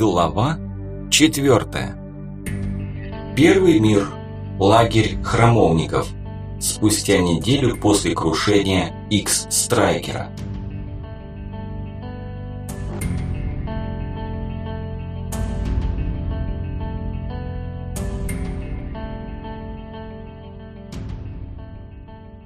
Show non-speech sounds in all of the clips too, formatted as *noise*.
Глава четвертая. Первый мир. Лагерь храмовников. Спустя неделю после крушения X-Страйкера.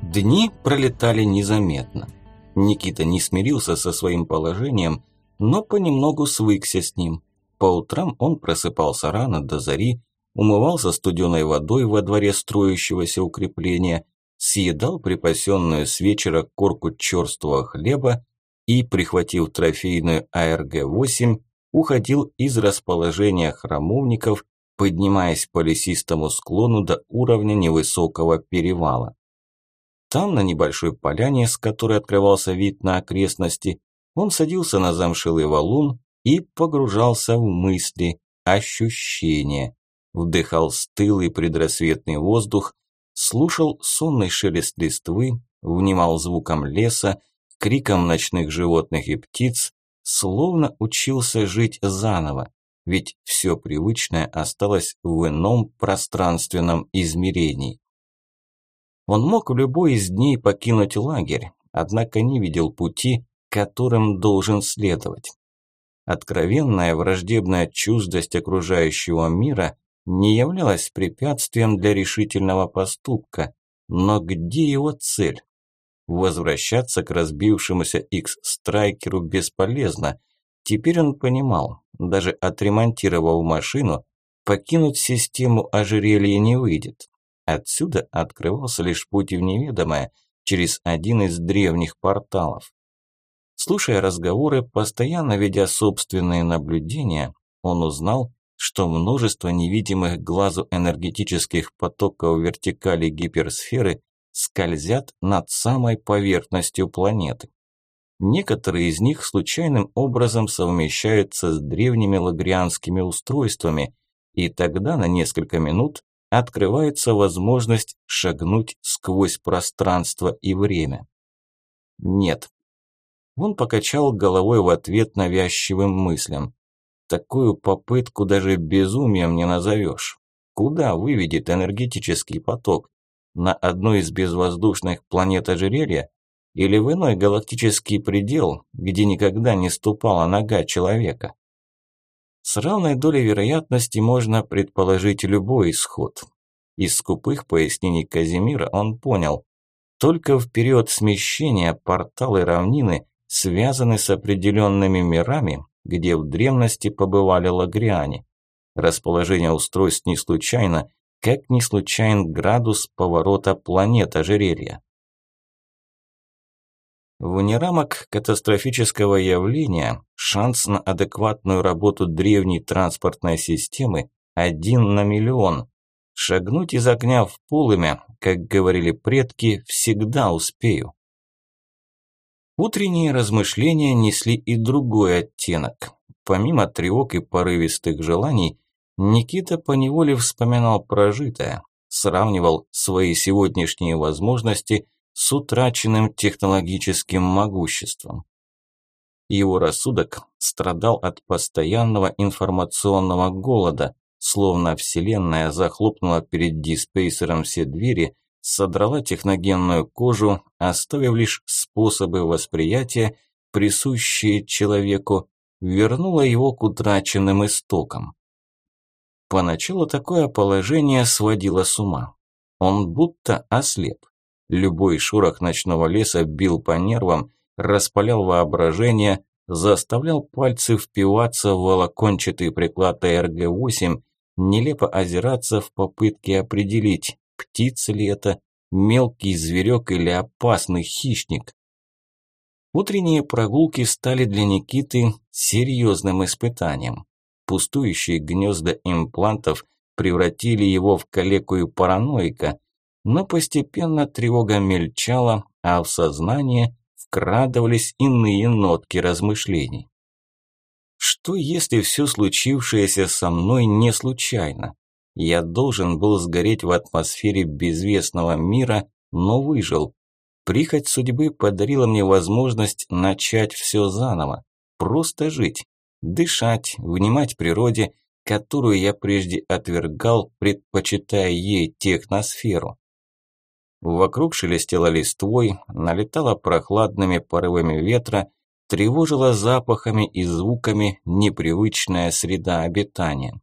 Дни пролетали незаметно. Никита не смирился со своим положением, но понемногу свыкся с ним. По утрам он просыпался рано до зари, умывался студеной водой во дворе строящегося укрепления, съедал припасенную с вечера корку черствого хлеба и, прихватив трофейную АРГ-8, уходил из расположения храмовников, поднимаясь по лесистому склону до уровня невысокого перевала. Там, на небольшой поляне, с которой открывался вид на окрестности, он садился на замшелый валун и погружался в мысли, ощущения. Вдыхал стылый предрассветный воздух, слушал сонный шелест листвы, внимал звуком леса, криком ночных животных и птиц, словно учился жить заново, ведь все привычное осталось в ином пространственном измерении. Он мог в любой из дней покинуть лагерь, однако не видел пути, которым должен следовать. Откровенная враждебная чуждость окружающего мира не являлась препятствием для решительного поступка, но где его цель? Возвращаться к разбившемуся X-страйкеру бесполезно. Теперь он понимал, даже отремонтировав машину, покинуть систему ожерелья не выйдет. Отсюда открывался лишь путь в неведомое, через один из древних порталов. Слушая разговоры, постоянно ведя собственные наблюдения, он узнал, что множество невидимых глазу энергетических потоков вертикали гиперсферы скользят над самой поверхностью планеты. Некоторые из них случайным образом совмещаются с древними лагрианскими устройствами, и тогда на несколько минут открывается возможность шагнуть сквозь пространство и время. Нет, он покачал головой в ответ навязчивым мыслям. Такую попытку даже безумием не назовешь. Куда выведет энергетический поток? На одну из безвоздушных планет ожерелья? Или в иной галактический предел, где никогда не ступала нога человека? С равной долей вероятности можно предположить любой исход. Из скупых пояснений Казимира он понял, только в период смещения порталы равнины связаны с определенными мирами, где в древности побывали лагриане. Расположение устройств не случайно, как не случайен градус поворота планет ожерелья. Вне рамок катастрофического явления шанс на адекватную работу древней транспортной системы один на миллион. Шагнуть из огня в полымя, как говорили предки, всегда успею. Утренние размышления несли и другой оттенок. Помимо тревог и порывистых желаний, Никита поневоле вспоминал прожитое, сравнивал свои сегодняшние возможности с утраченным технологическим могуществом. Его рассудок страдал от постоянного информационного голода, словно Вселенная захлопнула перед диспейсером все двери содрала техногенную кожу, оставив лишь способы восприятия, присущие человеку, вернула его к утраченным истокам. Поначалу такое положение сводило с ума. Он будто ослеп. Любой шорох ночного леса бил по нервам, распалял воображение, заставлял пальцы впиваться в волокончатый приклад АРГ-8, нелепо озираться в попытке определить, птица ли это, мелкий зверек или опасный хищник. Утренние прогулки стали для Никиты серьезным испытанием. Пустующие гнезда имплантов превратили его в калеку и параноика, но постепенно тревога мельчала, а в сознание вкрадывались иные нотки размышлений. Что если все случившееся со мной не случайно? Я должен был сгореть в атмосфере безвестного мира, но выжил. Прихоть судьбы подарила мне возможность начать все заново. Просто жить. дышать, внимать природе, которую я прежде отвергал, предпочитая ей техносферу. Вокруг шелестело листвой, налетало прохладными порывами ветра, тревожила запахами и звуками непривычная среда обитания.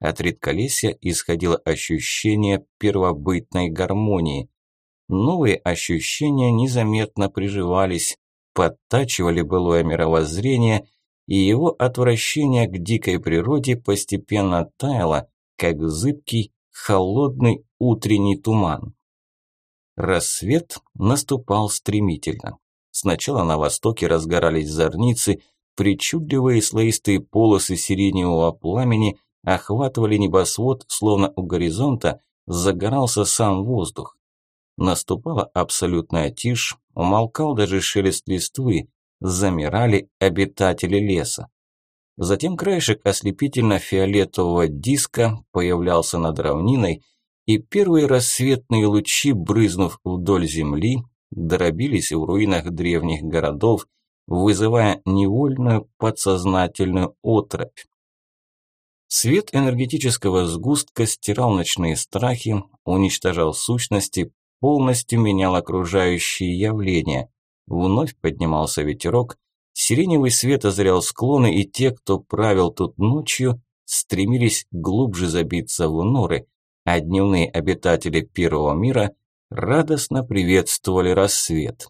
От редколесья исходило ощущение первобытной гармонии. Новые ощущения незаметно приживались, подтачивали былое мировоззрение, и его отвращение к дикой природе постепенно таяло, как зыбкий, холодный утренний туман. Рассвет наступал стремительно. Сначала на востоке разгорались зорницы, причудливые слоистые полосы сиреневого пламени охватывали небосвод, словно у горизонта загорался сам воздух. Наступала абсолютная тишь, умолкал даже шелест листвы, замирали обитатели леса. Затем краешек ослепительно-фиолетового диска появлялся над равниной, и первые рассветные лучи, брызнув вдоль земли, дробились в руинах древних городов, вызывая невольную подсознательную отропь. Свет энергетического сгустка стирал ночные страхи, уничтожал сущности, полностью менял окружающие явления. Вновь поднимался ветерок, сиреневый свет озрял склоны, и те, кто правил тут ночью, стремились глубже забиться в норы, а дневные обитатели Первого мира радостно приветствовали рассвет.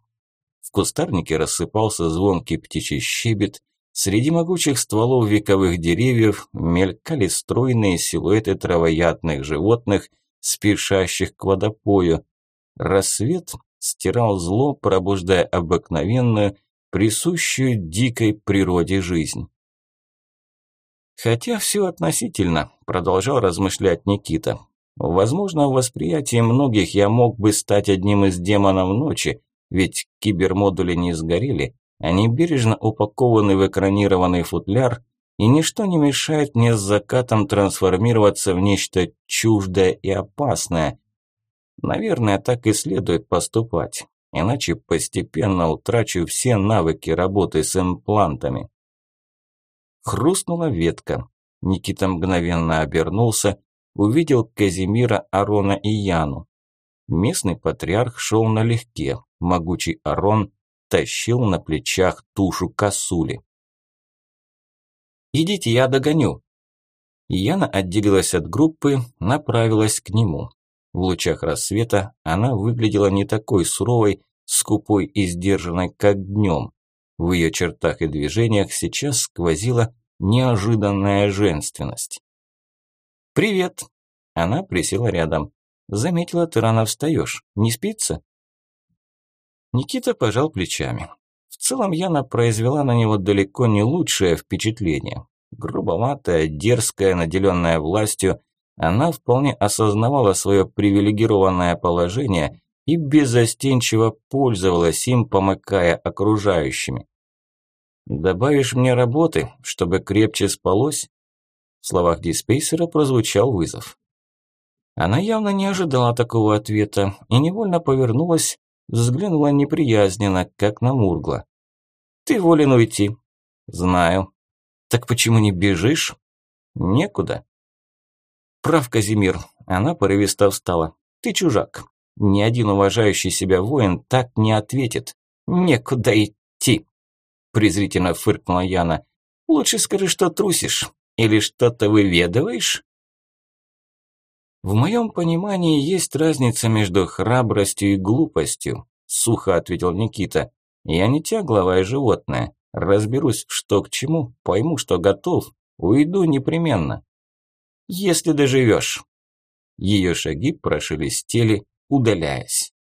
В кустарнике рассыпался звонкий птичий щебет, среди могучих стволов вековых деревьев мелькали стройные силуэты травоядных животных, спешащих к водопою. Рассвет стирал зло, пробуждая обыкновенную, присущую дикой природе жизнь. Хотя все относительно, продолжал размышлять Никита. Возможно, в восприятии многих я мог бы стать одним из демонов ночи, ведь кибермодули не сгорели, они бережно упакованы в экранированный футляр, и ничто не мешает мне с закатом трансформироваться в нечто чуждое и опасное. Наверное, так и следует поступать, иначе постепенно утрачу все навыки работы с имплантами. Хрустнула ветка. Никита мгновенно обернулся, увидел Казимира, Арона и Яну. Местный патриарх шел налегке, могучий Арон тащил на плечах тушу косули. «Идите, я догоню». Яна отделилась от группы, направилась к нему. В лучах рассвета она выглядела не такой суровой, скупой и сдержанной, как днем. В ее чертах и движениях сейчас сквозила неожиданная женственность. «Привет!» Она присела рядом. «Заметила, ты рано встаешь. Не спится?» Никита пожал плечами. В целом Яна произвела на него далеко не лучшее впечатление. Грубоватая, дерзкая, наделенная властью, она вполне осознавала свое привилегированное положение и безостенчиво пользовалась им, помыкая окружающими. «Добавишь мне работы, чтобы крепче спалось?» В словах диспейсера прозвучал вызов. Она явно не ожидала такого ответа и невольно повернулась, взглянула неприязненно, как на Мургла. «Ты волен уйти». «Знаю». «Так почему не бежишь?» «Некуда». «Прав, Казимир». Она порывисто встала. «Ты чужак. Ни один уважающий себя воин так не ответит. Некуда идти». Презрительно фыркнула Яна. «Лучше скажи, что трусишь. Или что-то выведываешь?» В моем понимании есть разница между храбростью и глупостью, сухо ответил Никита. Я не тягловое животное. Разберусь, что к чему, пойму, что готов, уйду непременно. Если доживешь. Ее шаги прошелестели, удаляясь.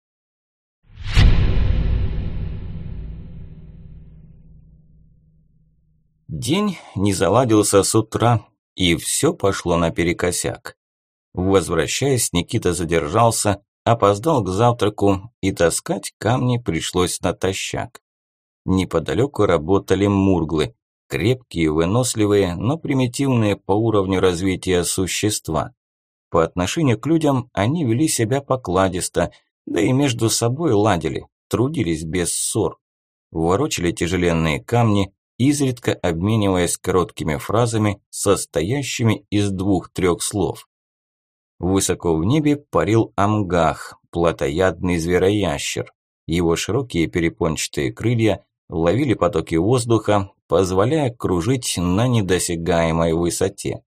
День не заладился с утра, и все пошло наперекосяк. Возвращаясь, Никита задержался, опоздал к завтраку, и таскать камни пришлось натощак. Неподалеку работали мурглы, крепкие, выносливые, но примитивные по уровню развития существа. По отношению к людям они вели себя покладисто, да и между собой ладили, трудились без ссор. Ворочали тяжеленные камни, изредка обмениваясь короткими фразами, состоящими из двух-трех слов. Высоко в небе парил амгах, плотоядный звероящер. Его широкие перепончатые крылья ловили потоки воздуха, позволяя кружить на недосягаемой высоте.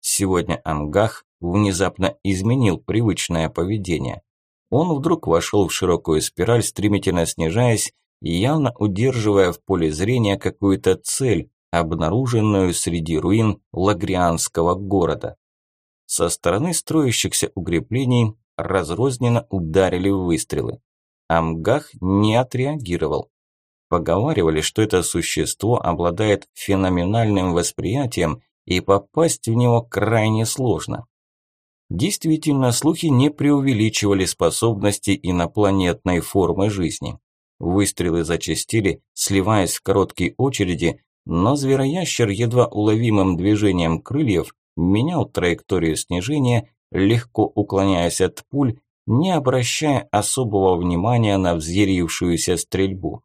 Сегодня Амгах внезапно изменил привычное поведение. Он вдруг вошел в широкую спираль, стремительно снижаясь, явно удерживая в поле зрения какую-то цель, обнаруженную среди руин Лагрианского города. Со стороны строящихся укреплений разрозненно ударили выстрелы. Амгах не отреагировал. Поговаривали, что это существо обладает феноменальным восприятием и попасть в него крайне сложно. Действительно, слухи не преувеличивали способности инопланетной формы жизни. Выстрелы зачастили, сливаясь в короткие очереди, но звероящер едва уловимым движением крыльев менял траекторию снижения, легко уклоняясь от пуль, не обращая особого внимания на взъярившуюся стрельбу.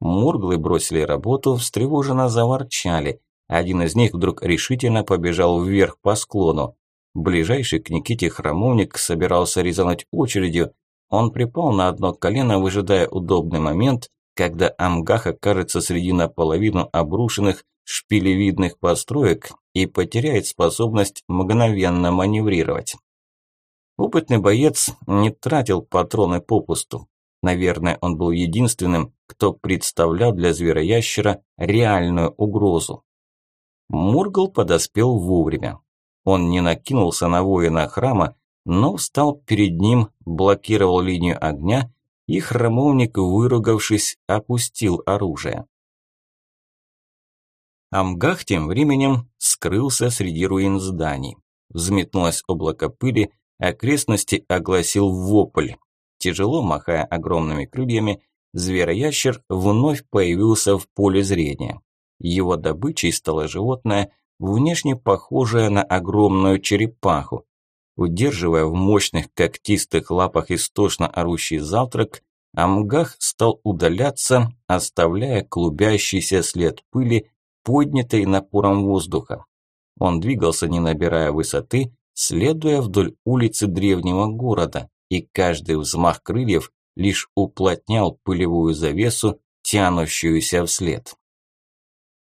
Мурглы бросили работу, встревоженно заворчали. Один из них вдруг решительно побежал вверх по склону. Ближайший к Никите храмовник собирался резануть очередью. Он припал на одно колено, выжидая удобный момент, когда Амгах окажется среди наполовину обрушенных шпилевидных построек и потеряет способность мгновенно маневрировать. Опытный боец не тратил патроны попусту. Наверное, он был единственным, кто представлял для звероящера реальную угрозу. Мургл подоспел вовремя. Он не накинулся на воина храма, но встал перед ним, блокировал линию огня, и храмовник, выругавшись, опустил оружие. Амгах тем временем скрылся среди руин зданий. Взметнулось облако пыли, окрестности огласил вопль. Тяжело махая огромными крыльями, звероящер вновь появился в поле зрения. Его добычей стало животное, внешне похожее на огромную черепаху. Удерживая в мощных когтистых лапах истошно орущий завтрак, Амгах стал удаляться, оставляя клубящийся след пыли, поднятой напором воздуха. Он двигался, не набирая высоты, следуя вдоль улицы древнего города, и каждый взмах крыльев лишь уплотнял пылевую завесу, тянущуюся вслед.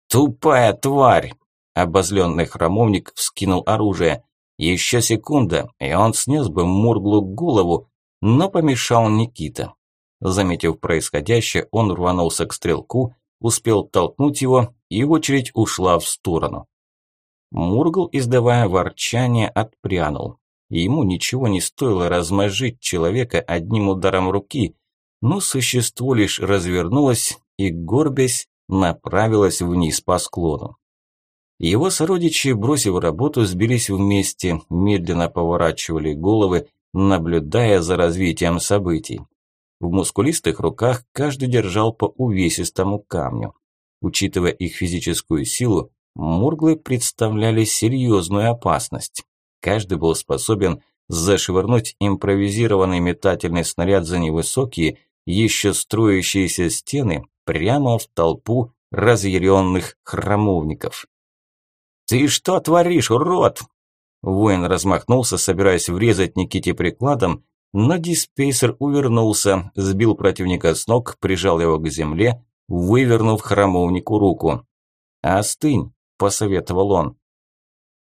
«Тупая тварь!» – обозленный храмовник вскинул оружие. Еще секунда, и он снес бы Мурглу голову, но помешал Никита. Заметив происходящее, он рванулся к стрелку, успел толкнуть его, и очередь ушла в сторону. Мургл, издавая ворчание, отпрянул. Ему ничего не стоило размозжить человека одним ударом руки, но существо лишь развернулось и, горбясь, направилось вниз по склону. Его сородичи, бросив работу, сбились вместе, медленно поворачивали головы, наблюдая за развитием событий. В мускулистых руках каждый держал по увесистому камню. Учитывая их физическую силу, мурглы представляли серьезную опасность. Каждый был способен зашвырнуть импровизированный метательный снаряд за невысокие, еще строящиеся стены прямо в толпу разъяренных храмовников. «Ты что творишь, урод?» Воин размахнулся, собираясь врезать Никите прикладом, но диспейсер увернулся, сбил противника с ног, прижал его к земле, вывернув храмовнику руку. «Остынь», – посоветовал он.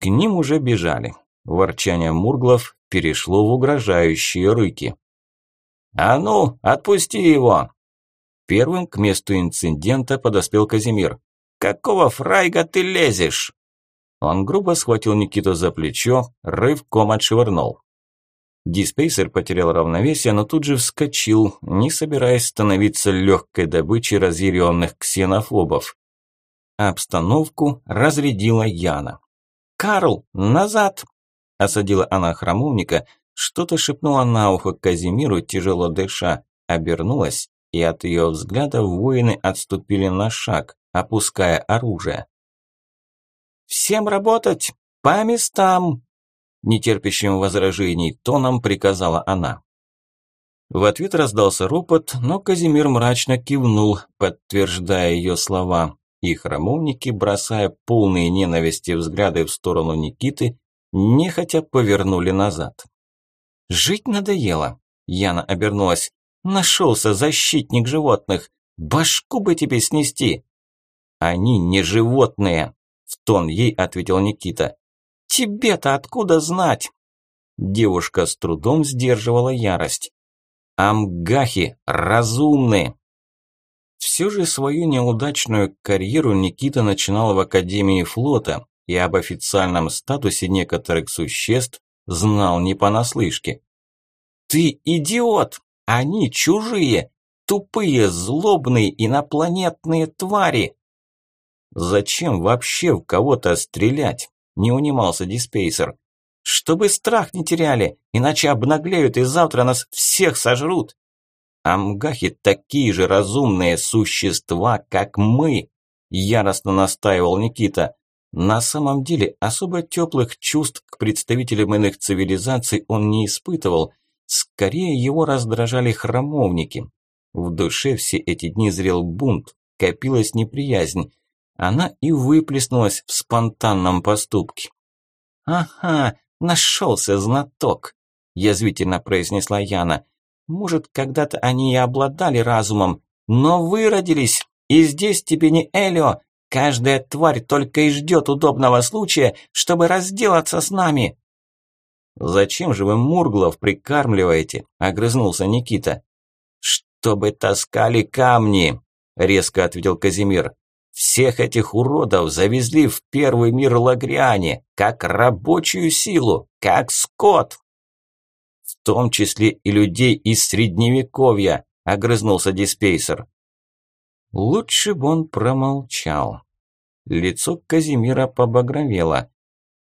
К ним уже бежали. Ворчание Мурглов перешло в угрожающие рыки. «А ну, отпусти его!» Первым к месту инцидента подоспел Казимир. «Какого фрайга ты лезешь?» Он грубо схватил Никиту за плечо, рывком отшвырнул. Диспейсер потерял равновесие, но тут же вскочил, не собираясь становиться легкой добычей разъяренных ксенофобов. Обстановку разрядила Яна. «Карл, назад!» Осадила она храмовника, что-то шепнула на ухо Казимиру, тяжело дыша, обернулась, и от ее взгляда воины отступили на шаг, опуская оружие. «Всем работать! По местам!» Нетерпящим возражений тоном приказала она. В ответ раздался ропот, но Казимир мрачно кивнул, подтверждая ее слова, и храмовники, бросая полные ненависти взгляды в сторону Никиты, нехотя повернули назад. «Жить надоело», – Яна обернулась. «Нашелся защитник животных. Башку бы тебе снести!» «Они не животные!» – в тон ей ответил Никита. «Тебе-то откуда знать?» Девушка с трудом сдерживала ярость. «Амгахи разумны!» Все же свою неудачную карьеру Никита начинал в Академии флота и об официальном статусе некоторых существ знал не понаслышке. «Ты идиот! Они чужие! Тупые, злобные, инопланетные твари!» «Зачем вообще в кого-то стрелять?» – не унимался диспейсер. «Чтобы страх не теряли, иначе обнаглеют и завтра нас всех сожрут!» «Амгахи такие же разумные существа, как мы!» – яростно настаивал Никита. На самом деле особо теплых чувств к представителям иных цивилизаций он не испытывал. Скорее его раздражали храмовники. В душе все эти дни зрел бунт, копилась неприязнь. Она и выплеснулась в спонтанном поступке. «Ага, нашелся знаток», – язвительно произнесла Яна. «Может, когда-то они и обладали разумом, но выродились, и здесь тебе не Элио. Каждая тварь только и ждет удобного случая, чтобы разделаться с нами». «Зачем же вы Мурглов прикармливаете?» – огрызнулся Никита чтобы таскали камни», – резко ответил Казимир. «Всех этих уродов завезли в первый мир Лагриане, как рабочую силу, как скот». «В том числе и людей из Средневековья», – огрызнулся Диспейсер. Лучше бы он промолчал. Лицо Казимира побагровело.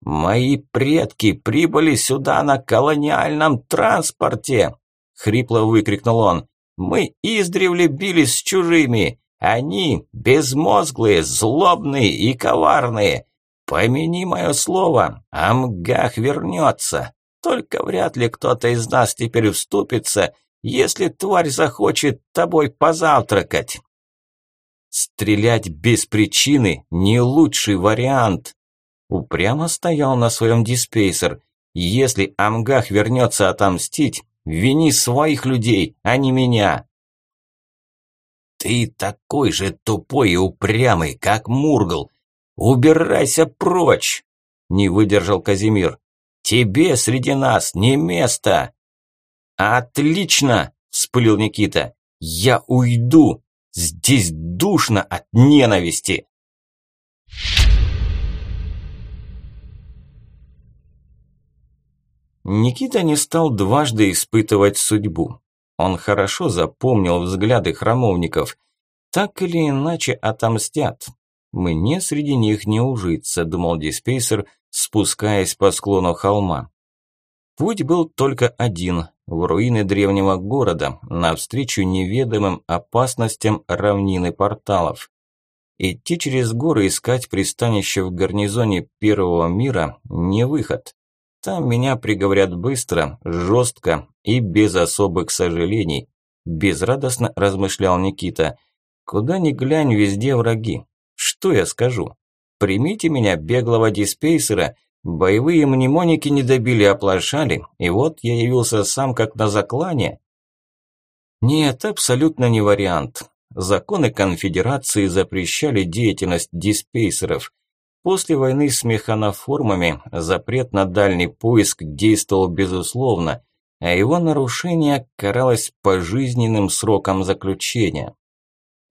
«Мои предки прибыли сюда на колониальном транспорте!» – хрипло выкрикнул он. Мы издревле бились с чужими. Они безмозглые, злобные и коварные. Помяни мое слово, Амгах вернется. Только вряд ли кто-то из нас теперь вступится, если тварь захочет тобой позавтракать. Стрелять без причины – не лучший вариант. Упрямо стоял на своем диспейсер. Если Амгах вернется отомстить, Вини своих людей, а не меня. Ты такой же тупой и упрямый, как Мургл. Убирайся прочь, не выдержал Казимир. Тебе среди нас не место. Отлично, вспылил Никита. Я уйду. Здесь душно от ненависти. Никита не стал дважды испытывать судьбу. Он хорошо запомнил взгляды храмовников. Так или иначе отомстят. Мне среди них не ужиться, думал диспейсер, спускаясь по склону холма. Путь был только один – в руины древнего города, навстречу неведомым опасностям равнины порталов. Идти через горы искать пристанище в гарнизоне Первого мира – не выход. Там меня приговорят быстро, жестко и без особых сожалений. Безрадостно размышлял Никита. Куда ни глянь, везде враги. Что я скажу? Примите меня, беглого диспейсера. Боевые мнемоники не добили, оплошали. И вот я явился сам как на заклане. Нет, абсолютно не вариант. Законы конфедерации запрещали деятельность диспейсеров. После войны с механоформами запрет на дальний поиск действовал безусловно, а его нарушение каралось пожизненным сроком заключения.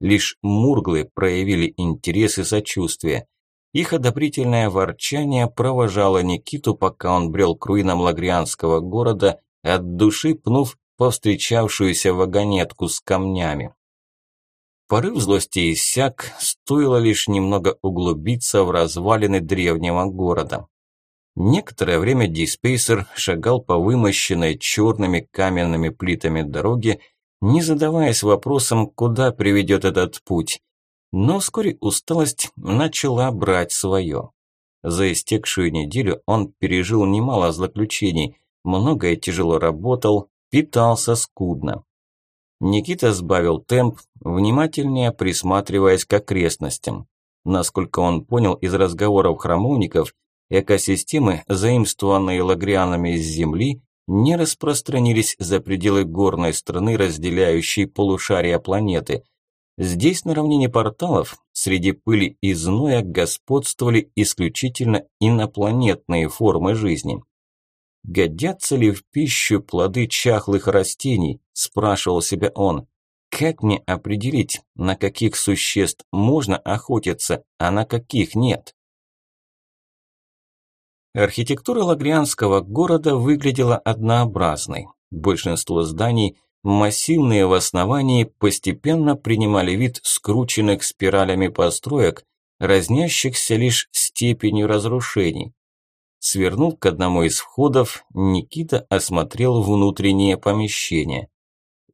Лишь мурглы проявили интерес и сочувствие. Их одобрительное ворчание провожало Никиту, пока он брел к руинам Лагрианского города, от души пнув повстречавшуюся вагонетку с камнями. Порыв злости иссяк, стоило лишь немного углубиться в развалины древнего города. Некоторое время Диспейсер шагал по вымощенной черными каменными плитами дороге, не задаваясь вопросом, куда приведет этот путь. Но вскоре усталость начала брать свое. За истекшую неделю он пережил немало злоключений, многое тяжело работал, питался скудно. Никита сбавил темп, внимательнее присматриваясь к окрестностям. Насколько он понял из разговоров храмовников, экосистемы, заимствованные лагрианами из Земли, не распространились за пределы горной страны, разделяющей полушария планеты. Здесь, на равнине порталов, среди пыли и зноя господствовали исключительно инопланетные формы жизни. «Годятся ли в пищу плоды чахлых растений?» – спрашивал себя он. «Как мне определить, на каких существ можно охотиться, а на каких нет?» Архитектура лагрианского города выглядела однообразной. Большинство зданий, массивные в основании, постепенно принимали вид скрученных спиралями построек, разнящихся лишь степенью разрушений. Свернув к одному из входов, Никита осмотрел внутреннее помещение.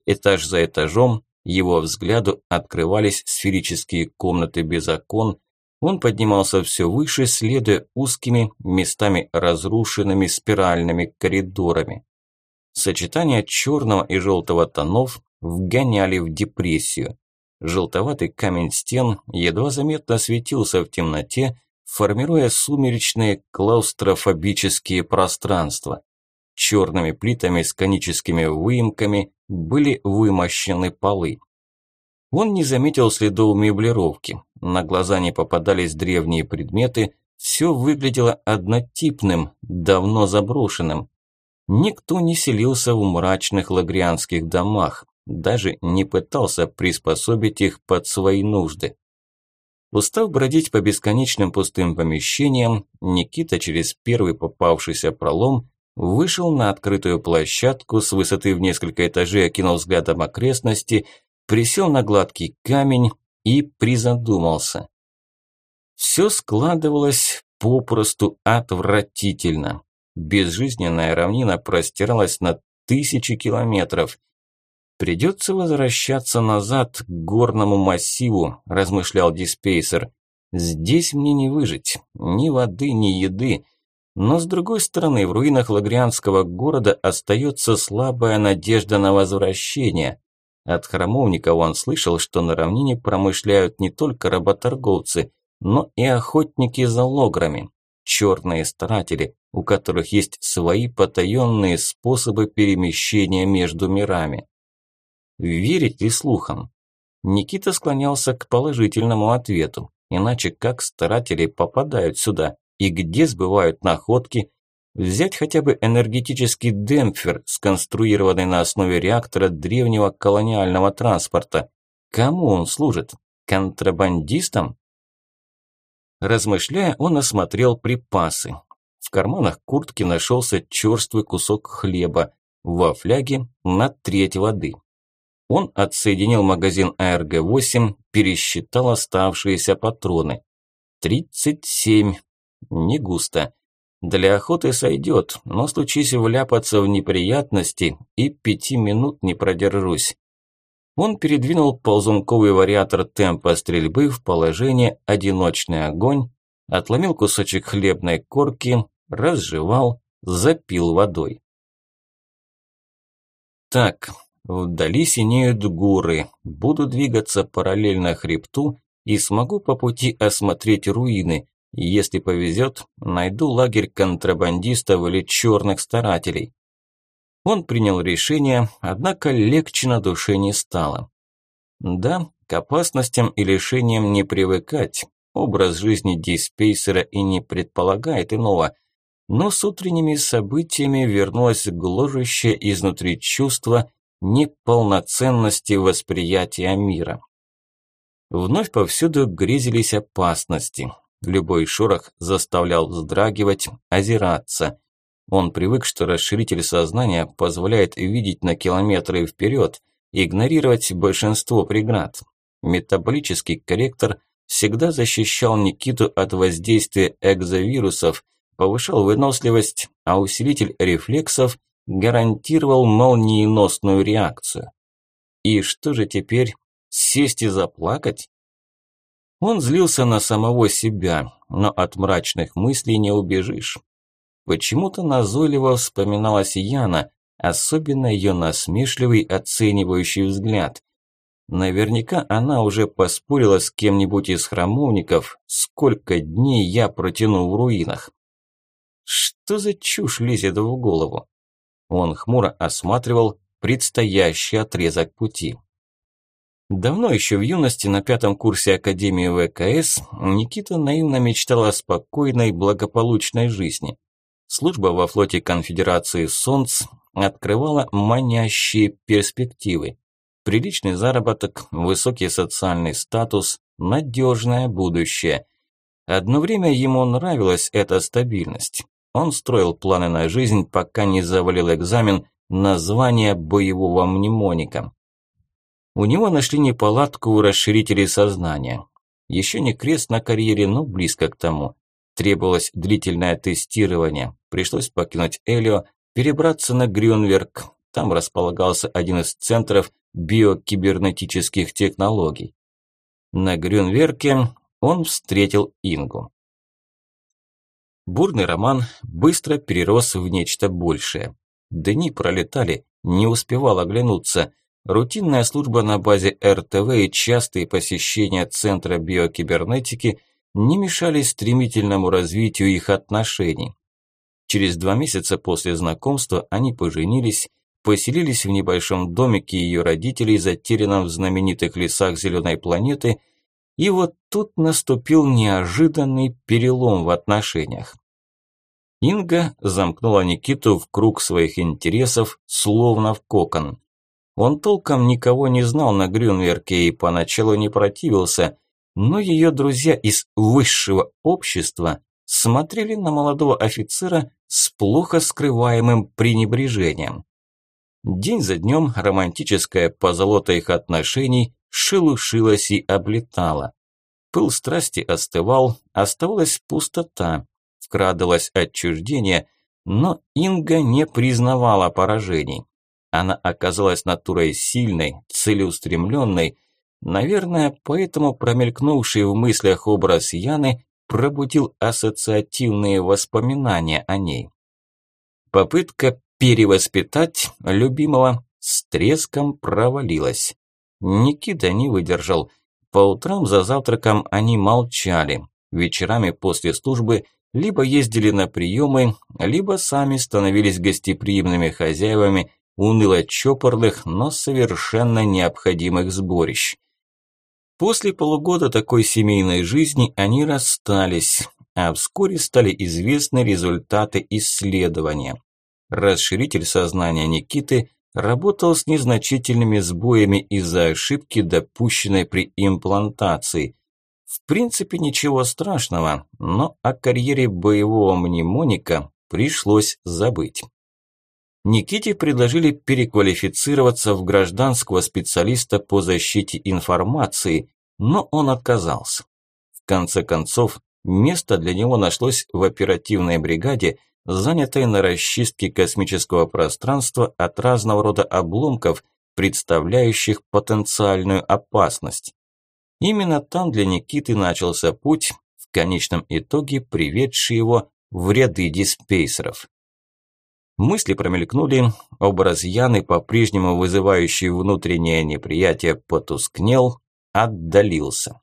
Этаж за этажом его взгляду открывались сферические комнаты без окон, он поднимался все выше, следуя узкими, местами разрушенными спиральными коридорами. Сочетание черного и желтого тонов вгоняли в депрессию. Желтоватый камень стен едва заметно светился в темноте, формируя сумеречные клаустрофобические пространства. Черными плитами с коническими выемками были вымощены полы. Он не заметил следов меблировки. На глаза не попадались древние предметы, все выглядело однотипным, давно заброшенным. Никто не селился в мрачных лагрианских домах, даже не пытался приспособить их под свои нужды. Устав бродить по бесконечным пустым помещениям, Никита через первый попавшийся пролом вышел на открытую площадку с высоты в несколько этажей, окинул взглядом окрестности – присел на гладкий камень и призадумался. Все складывалось попросту отвратительно. Безжизненная равнина простиралась на тысячи километров. «Придется возвращаться назад к горному массиву», – размышлял диспейсер. «Здесь мне не выжить, ни воды, ни еды». Но с другой стороны, в руинах Лагрианского города остается слабая надежда на возвращение. От храмовника он слышал, что на равнине промышляют не только работорговцы, но и охотники за лограми, черные старатели, у которых есть свои потаенные способы перемещения между мирами. Верить ли слухам? Никита склонялся к положительному ответу, иначе как старатели попадают сюда и где сбывают находки, Взять хотя бы энергетический демпфер, сконструированный на основе реактора древнего колониального транспорта. Кому он служит? Контрабандистам? Размышляя, он осмотрел припасы. В карманах куртки нашелся черствый кусок хлеба, во фляге на треть воды. Он отсоединил магазин АРГ-8, пересчитал оставшиеся патроны. Тридцать семь. Не густо. Для охоты сойдет, но случись вляпаться в неприятности и пяти минут не продержусь. Он передвинул ползунковый вариатор темпа стрельбы в положение «одиночный огонь», отломил кусочек хлебной корки, разжевал, запил водой. Так, вдали синеют горы, буду двигаться параллельно хребту и смогу по пути осмотреть руины, если повезет, найду лагерь контрабандистов или черных старателей. Он принял решение, однако легче на душе не стало. Да, к опасностям и лишениям не привыкать. Образ жизни диспейсера и не предполагает иного. Но с утренними событиями вернулось гложущее изнутри чувство неполноценности восприятия мира. Вновь повсюду грезились опасности. Любой шорох заставлял вздрагивать, озираться. Он привык, что расширитель сознания позволяет видеть на километры вперед, игнорировать большинство преград. Метаболический корректор всегда защищал Никиту от воздействия экзовирусов, повышал выносливость, а усилитель рефлексов гарантировал молниеносную реакцию. И что же теперь? Сесть и заплакать? Он злился на самого себя, но от мрачных мыслей не убежишь. Почему-то назойливо вспоминалась Яна, особенно ее насмешливый оценивающий взгляд. Наверняка она уже поспорила с кем-нибудь из храмовников, сколько дней я протяну в руинах. Что за чушь лезет в голову? Он хмуро осматривал предстоящий отрезок пути. Давно еще в юности на пятом курсе Академии ВКС Никита наивно мечтал о спокойной, благополучной жизни. Служба во флоте Конфедерации Солнц открывала манящие перспективы. Приличный заработок, высокий социальный статус, надежное будущее. Одно время ему нравилась эта стабильность. Он строил планы на жизнь, пока не завалил экзамен на звание боевого мнемоника. У него нашли неполадку у расширителей сознания. Еще не крест на карьере, но близко к тому. Требовалось длительное тестирование. Пришлось покинуть Элио, перебраться на Грюнверк. Там располагался один из центров биокибернетических технологий. На Грюнверке он встретил Ингу. Бурный роман быстро перерос в нечто большее. Дни пролетали, не успевал оглянуться – Рутинная служба на базе РТВ и частые посещения Центра биокибернетики не мешали стремительному развитию их отношений. Через два месяца после знакомства они поженились, поселились в небольшом домике ее родителей, затерянном в знаменитых лесах Зеленой планеты, и вот тут наступил неожиданный перелом в отношениях. Инга замкнула Никиту в круг своих интересов, словно в кокон. Он толком никого не знал на Грюнверке и поначалу не противился, но ее друзья из высшего общества смотрели на молодого офицера с плохо скрываемым пренебрежением. День за днем романтическая позолота их отношений шелушилась и облетала. Пыл страсти остывал, оставалась пустота, вкрадывалось отчуждение, но Инга не признавала поражений. Она оказалась натурой сильной, целеустремленной. Наверное, поэтому промелькнувший в мыслях образ Яны пробудил ассоциативные воспоминания о ней. Попытка перевоспитать любимого с треском провалилась. Никита не выдержал. По утрам за завтраком они молчали. Вечерами после службы либо ездили на приемы, либо сами становились гостеприимными хозяевами уныло-чопорных, но совершенно необходимых сборищ. После полугода такой семейной жизни они расстались, а вскоре стали известны результаты исследования. Расширитель сознания Никиты работал с незначительными сбоями из-за ошибки, допущенной при имплантации. В принципе, ничего страшного, но о карьере боевого мнемоника пришлось забыть. Никите предложили переквалифицироваться в гражданского специалиста по защите информации, но он отказался. В конце концов, место для него нашлось в оперативной бригаде, занятой на расчистке космического пространства от разного рода обломков, представляющих потенциальную опасность. Именно там для Никиты начался путь, в конечном итоге приведший его в ряды диспейсеров. Мысли промелькнули, образ Яны, по-прежнему вызывающий внутреннее неприятие, потускнел, отдалился.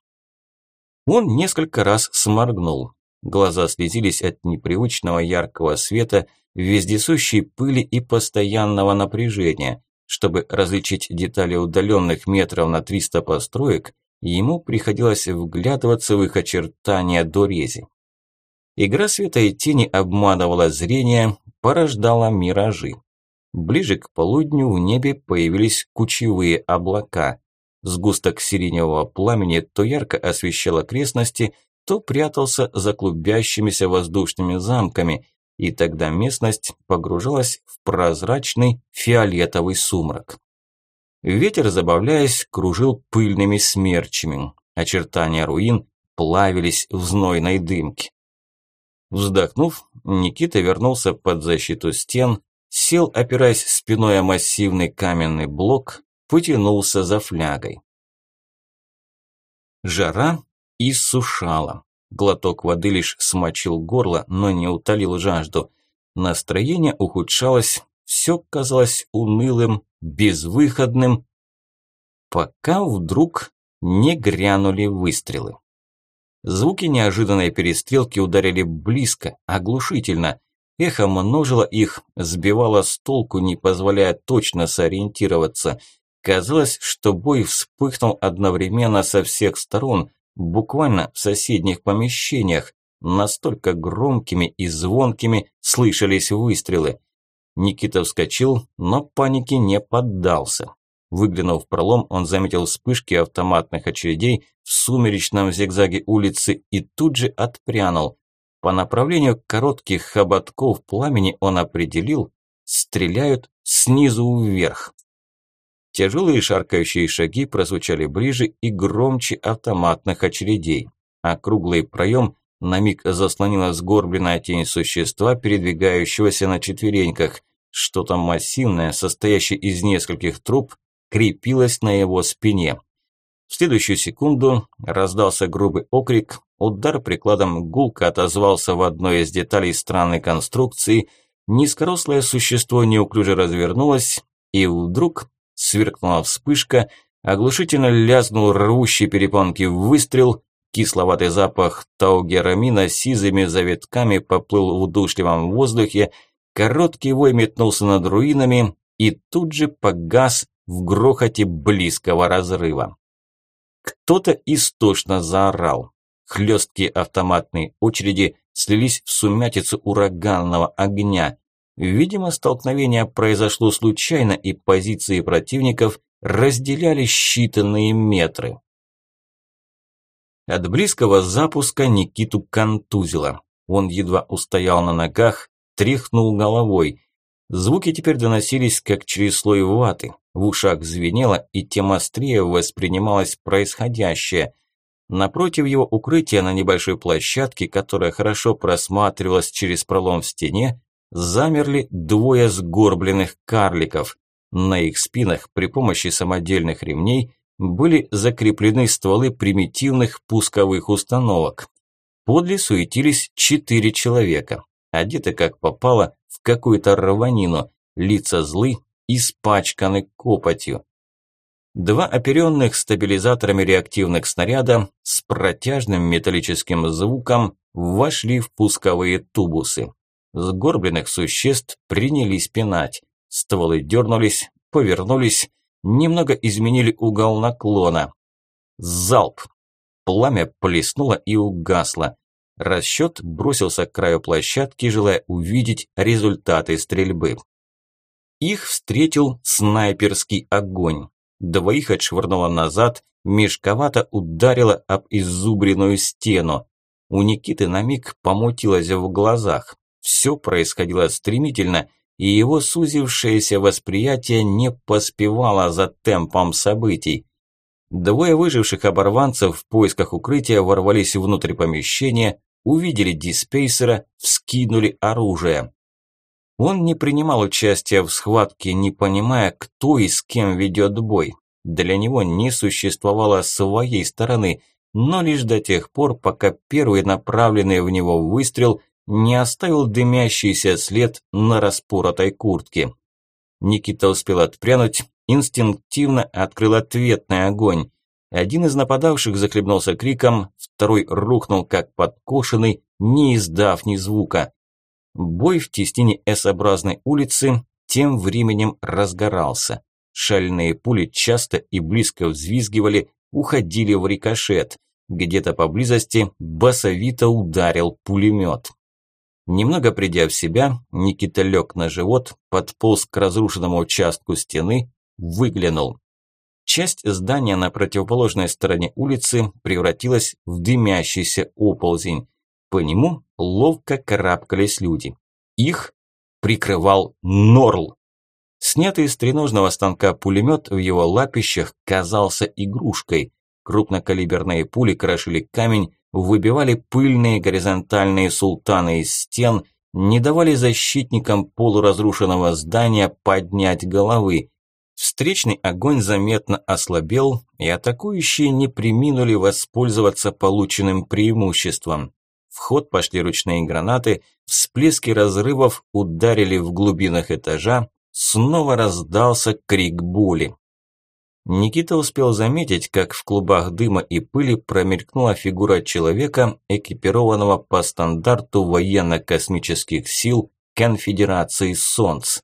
Он несколько раз сморгнул. Глаза слезились от непривычного яркого света, вездесущей пыли и постоянного напряжения. Чтобы различить детали удаленных метров на 300 построек, ему приходилось вглядываться в их очертания до рези. Игра света и тени обманывала зрение, порождала миражи. Ближе к полудню в небе появились кучевые облака. Сгусток сиреневого пламени то ярко освещал окрестности, то прятался за клубящимися воздушными замками, и тогда местность погружалась в прозрачный фиолетовый сумрак. Ветер, забавляясь, кружил пыльными смерчами. Очертания руин плавились в знойной дымке. Вздохнув, Никита вернулся под защиту стен, сел, опираясь спиной о массивный каменный блок, потянулся за флягой. Жара иссушала. Глоток воды лишь смочил горло, но не утолил жажду. Настроение ухудшалось, все казалось унылым, безвыходным. пока вдруг не грянули выстрелы. Звуки неожиданной перестрелки ударили близко, оглушительно. Эхо множило их, сбивало с толку, не позволяя точно сориентироваться. Казалось, что бой вспыхнул одновременно со всех сторон, буквально в соседних помещениях. Настолько громкими и звонкими слышались выстрелы. Никита вскочил, но панике не поддался. Выглянув в пролом, он заметил вспышки автоматных очередей в сумеречном зигзаге улицы и тут же отпрянул. По направлению коротких хоботков пламени он определил, стреляют снизу вверх. Тяжелые шаркающие шаги прозвучали ближе и громче автоматных очередей, а круглый проем на миг заслонила сгорбленная тень существа, передвигающегося на четвереньках. Что-то массивное, состоящее из нескольких труб, крепилась на его спине. В следующую секунду раздался грубый окрик, удар прикладом гулко отозвался в одной из деталей странной конструкции, низкорослое существо неуклюже развернулось, и вдруг сверкнула вспышка, оглушительно лязнул рвущий перепонки выстрел, кисловатый запах таугерамина сизыми завитками поплыл в удушливом воздухе, короткий вой метнулся над руинами и тут же погас в грохоте близкого разрыва. Кто-то истошно заорал. Хлесткие автоматные очереди слились в сумятицу ураганного огня. Видимо, столкновение произошло случайно, и позиции противников разделяли считанные метры. От близкого запуска Никиту контузило. Он едва устоял на ногах, тряхнул головой. Звуки теперь доносились, как через слой ваты. В ушах звенело, и тем острее воспринималось происходящее. Напротив его укрытия на небольшой площадке, которая хорошо просматривалась через пролом в стене, замерли двое сгорбленных карликов. На их спинах при помощи самодельных ремней были закреплены стволы примитивных пусковых установок. Подле суетились четыре человека, одеты как попало в какую-то рванину, лица злы, испачканы копотью. Два оперенных стабилизаторами реактивных снаряда с протяжным металлическим звуком вошли в пусковые тубусы. Сгорбленных существ принялись пинать. Стволы дернулись, повернулись, немного изменили угол наклона. Залп. Пламя плеснуло и угасло. Расчет бросился к краю площадки, желая увидеть результаты стрельбы. Их встретил снайперский огонь. Двоих отшвырнуло назад, мешковато ударило об изубренную стену. У Никиты на миг помутилось в глазах. Все происходило стремительно, и его сузившееся восприятие не поспевало за темпом событий. Двое выживших оборванцев в поисках укрытия ворвались внутрь помещения, увидели диспейсера, вскинули оружие. Он не принимал участия в схватке, не понимая, кто и с кем ведет бой. Для него не существовало своей стороны, но лишь до тех пор, пока первый направленный в него выстрел не оставил дымящийся след на распоротой куртке. Никита успел отпрянуть, инстинктивно открыл ответный огонь. Один из нападавших захлебнулся криком, второй рухнул как подкошенный, не издав ни звука. Бой в теснине S-образной улицы тем временем разгорался. Шальные пули часто и близко взвизгивали, уходили в рикошет. Где-то поблизости басовито ударил пулемет. Немного придя в себя, Никита лег на живот, подполз к разрушенному участку стены, выглянул. Часть здания на противоположной стороне улицы превратилась в дымящийся оползень. По нему ловко карабкались люди. Их прикрывал Норл. Снятый с треножного станка пулемет в его лапищах казался игрушкой. Крупнокалиберные пули крошили камень, выбивали пыльные горизонтальные султаны из стен, не давали защитникам полуразрушенного здания поднять головы. Встречный огонь заметно ослабел, и атакующие не приминули воспользоваться полученным преимуществом. В ход пошли ручные гранаты, всплески разрывов ударили в глубинах этажа, снова раздался крик боли. Никита успел заметить, как в клубах дыма и пыли промелькнула фигура человека, экипированного по стандарту военно-космических сил Конфедерации Солнц.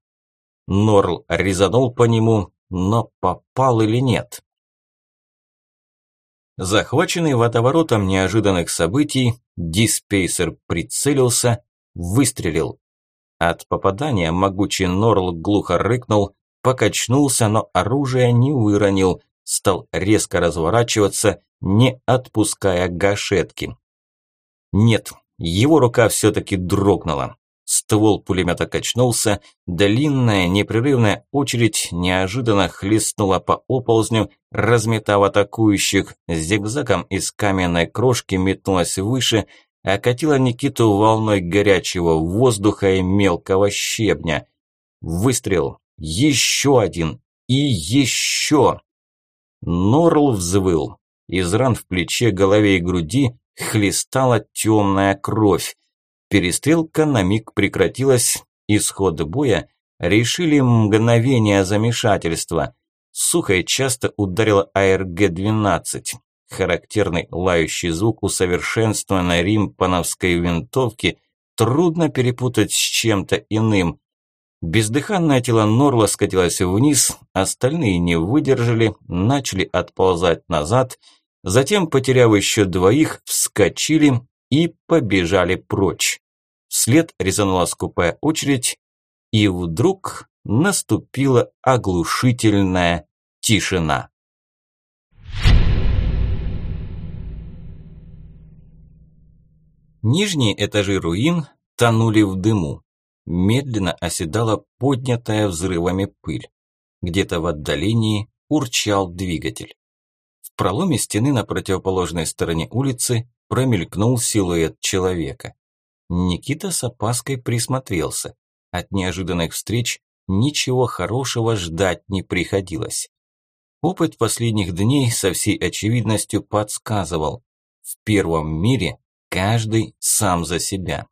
Норл резанул по нему, но попал или нет? Захваченный водоворотом неожиданных событий, диспейсер прицелился, выстрелил. От попадания могучий Норл глухо рыкнул, покачнулся, но оружие не выронил, стал резко разворачиваться, не отпуская гашетки. Нет, его рука все-таки дрогнула. Ствол пулемета качнулся, длинная непрерывная очередь неожиданно хлестнула по оползню, разметав атакующих, зигзагом из каменной крошки метнулась выше, окатила Никиту волной горячего воздуха и мелкого щебня. Выстрел, еще один и еще. Норл взвыл. Из ран в плече, голове и груди хлестала темная кровь. Перестрелка на миг прекратилась, исход боя решили мгновение замешательства. Сухой часто ударила АРГ-12. Характерный лающий звук усовершенствованной римпановской винтовки трудно перепутать с чем-то иным. Бездыханное тело Норла скатилось вниз, остальные не выдержали, начали отползать назад, затем, потеряв еще двоих, вскочили и побежали прочь. Вслед резанула скупая очередь, и вдруг наступила оглушительная тишина. Нижние этажи руин тонули в дыму. Медленно оседала поднятая взрывами пыль. Где-то в отдалении урчал двигатель. В проломе стены на противоположной стороне улицы промелькнул силуэт человека. Никита с опаской присмотрелся. От неожиданных встреч ничего хорошего ждать не приходилось. Опыт последних дней со всей очевидностью подсказывал. В первом мире каждый сам за себя.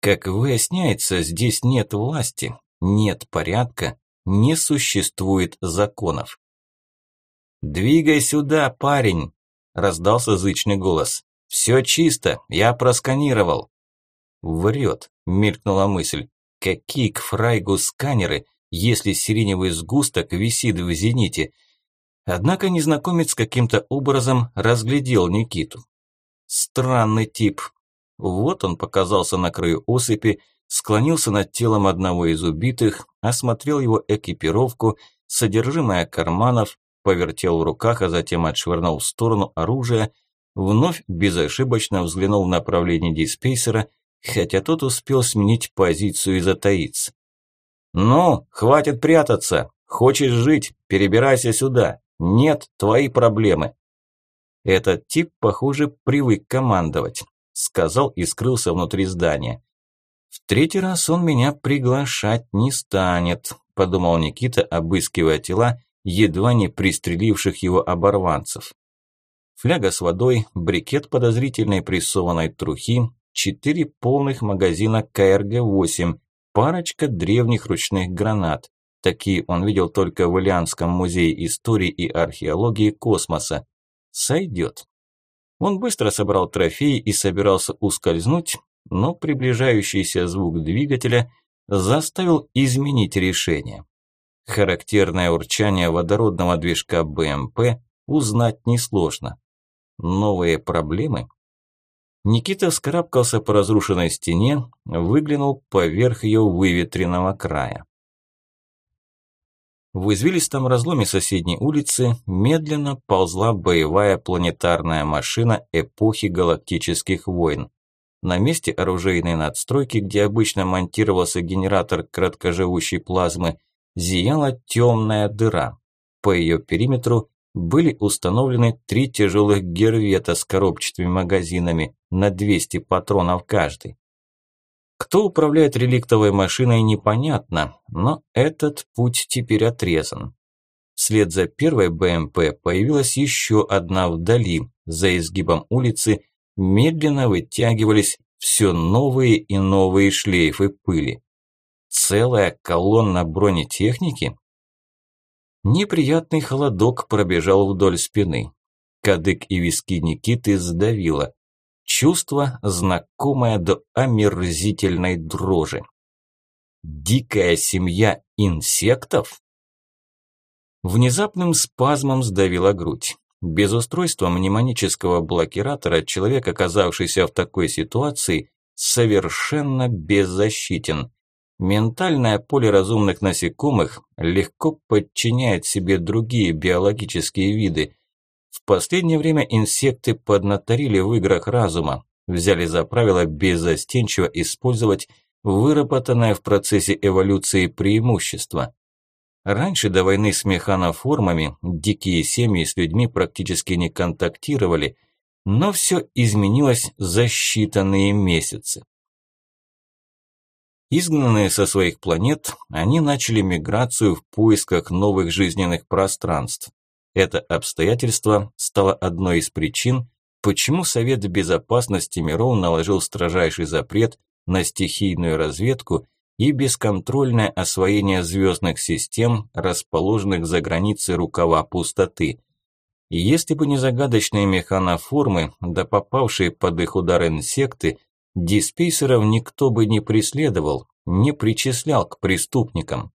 Как выясняется, здесь нет власти, нет порядка, не существует законов. «Двигай сюда, парень!» – раздался зычный голос. «Все чисто, я просканировал». «Врет», – мелькнула мысль. «Какие к фрайгу сканеры, если сиреневый сгусток висит в зените?» Однако незнакомец каким-то образом разглядел Никиту. Странный тип. Вот он показался на краю осыпи, склонился над телом одного из убитых, осмотрел его экипировку, содержимое карманов, повертел в руках, а затем отшвырнул в сторону оружие вновь безошибочно взглянул в направлении диспейсера, хотя тот успел сменить позицию и затаиться. «Ну, хватит прятаться! Хочешь жить? Перебирайся сюда! Нет, твои проблемы!» Этот тип, похоже, привык командовать, сказал и скрылся внутри здания. В третий раз он меня приглашать не станет, подумал Никита, обыскивая тела едва не пристреливших его оборванцев фляга с водой, брикет подозрительной прессованной трухи, четыре полных магазина КРГ-8, парочка древних ручных гранат. Такие он видел только в Ильянском музее истории и археологии космоса. Сойдет. Он быстро собрал трофеи и собирался ускользнуть, но приближающийся звук двигателя заставил изменить решение. Характерное урчание водородного движка БМП узнать несложно новые проблемы? Никита вскарабкался по разрушенной стене, выглянул поверх ее выветренного края. В извилистом разломе соседней улицы медленно ползла боевая планетарная машина эпохи галактических войн. На месте оружейной надстройки, где обычно монтировался генератор краткоживущей плазмы, зияла темная дыра. По ее периметру были установлены три тяжелых гервета с коробчатыми магазинами на 200 патронов каждый. Кто управляет реликтовой машиной, непонятно, но этот путь теперь отрезан. Вслед за первой БМП появилась еще одна вдали, за изгибом улицы медленно вытягивались все новые и новые шлейфы пыли. Целая колонна бронетехники? Неприятный холодок пробежал вдоль спины. Кадык и виски Никиты сдавило. Чувство, знакомое до омерзительной дрожи. Дикая семья инсектов? Внезапным спазмом сдавила грудь. Без устройства мнемонического блокиратора человек, оказавшийся в такой ситуации, совершенно беззащитен. Ментальное поле разумных насекомых легко подчиняет себе другие биологические виды. В последнее время инсекты поднаторили в играх разума, взяли за правило беззастенчиво использовать выработанное в процессе эволюции преимущество. Раньше до войны с механоформами дикие семьи с людьми практически не контактировали, но все изменилось за считанные месяцы. Изгнанные со своих планет, они начали миграцию в поисках новых жизненных пространств. Это обстоятельство стало одной из причин, почему Совет Безопасности миров наложил строжайший запрет на стихийную разведку и бесконтрольное освоение звездных систем, расположенных за границей рукава пустоты. И если бы не загадочные механоформы, да попавшие под их удар инсекты, диспейсеров никто бы не преследовал, не причислял к преступникам.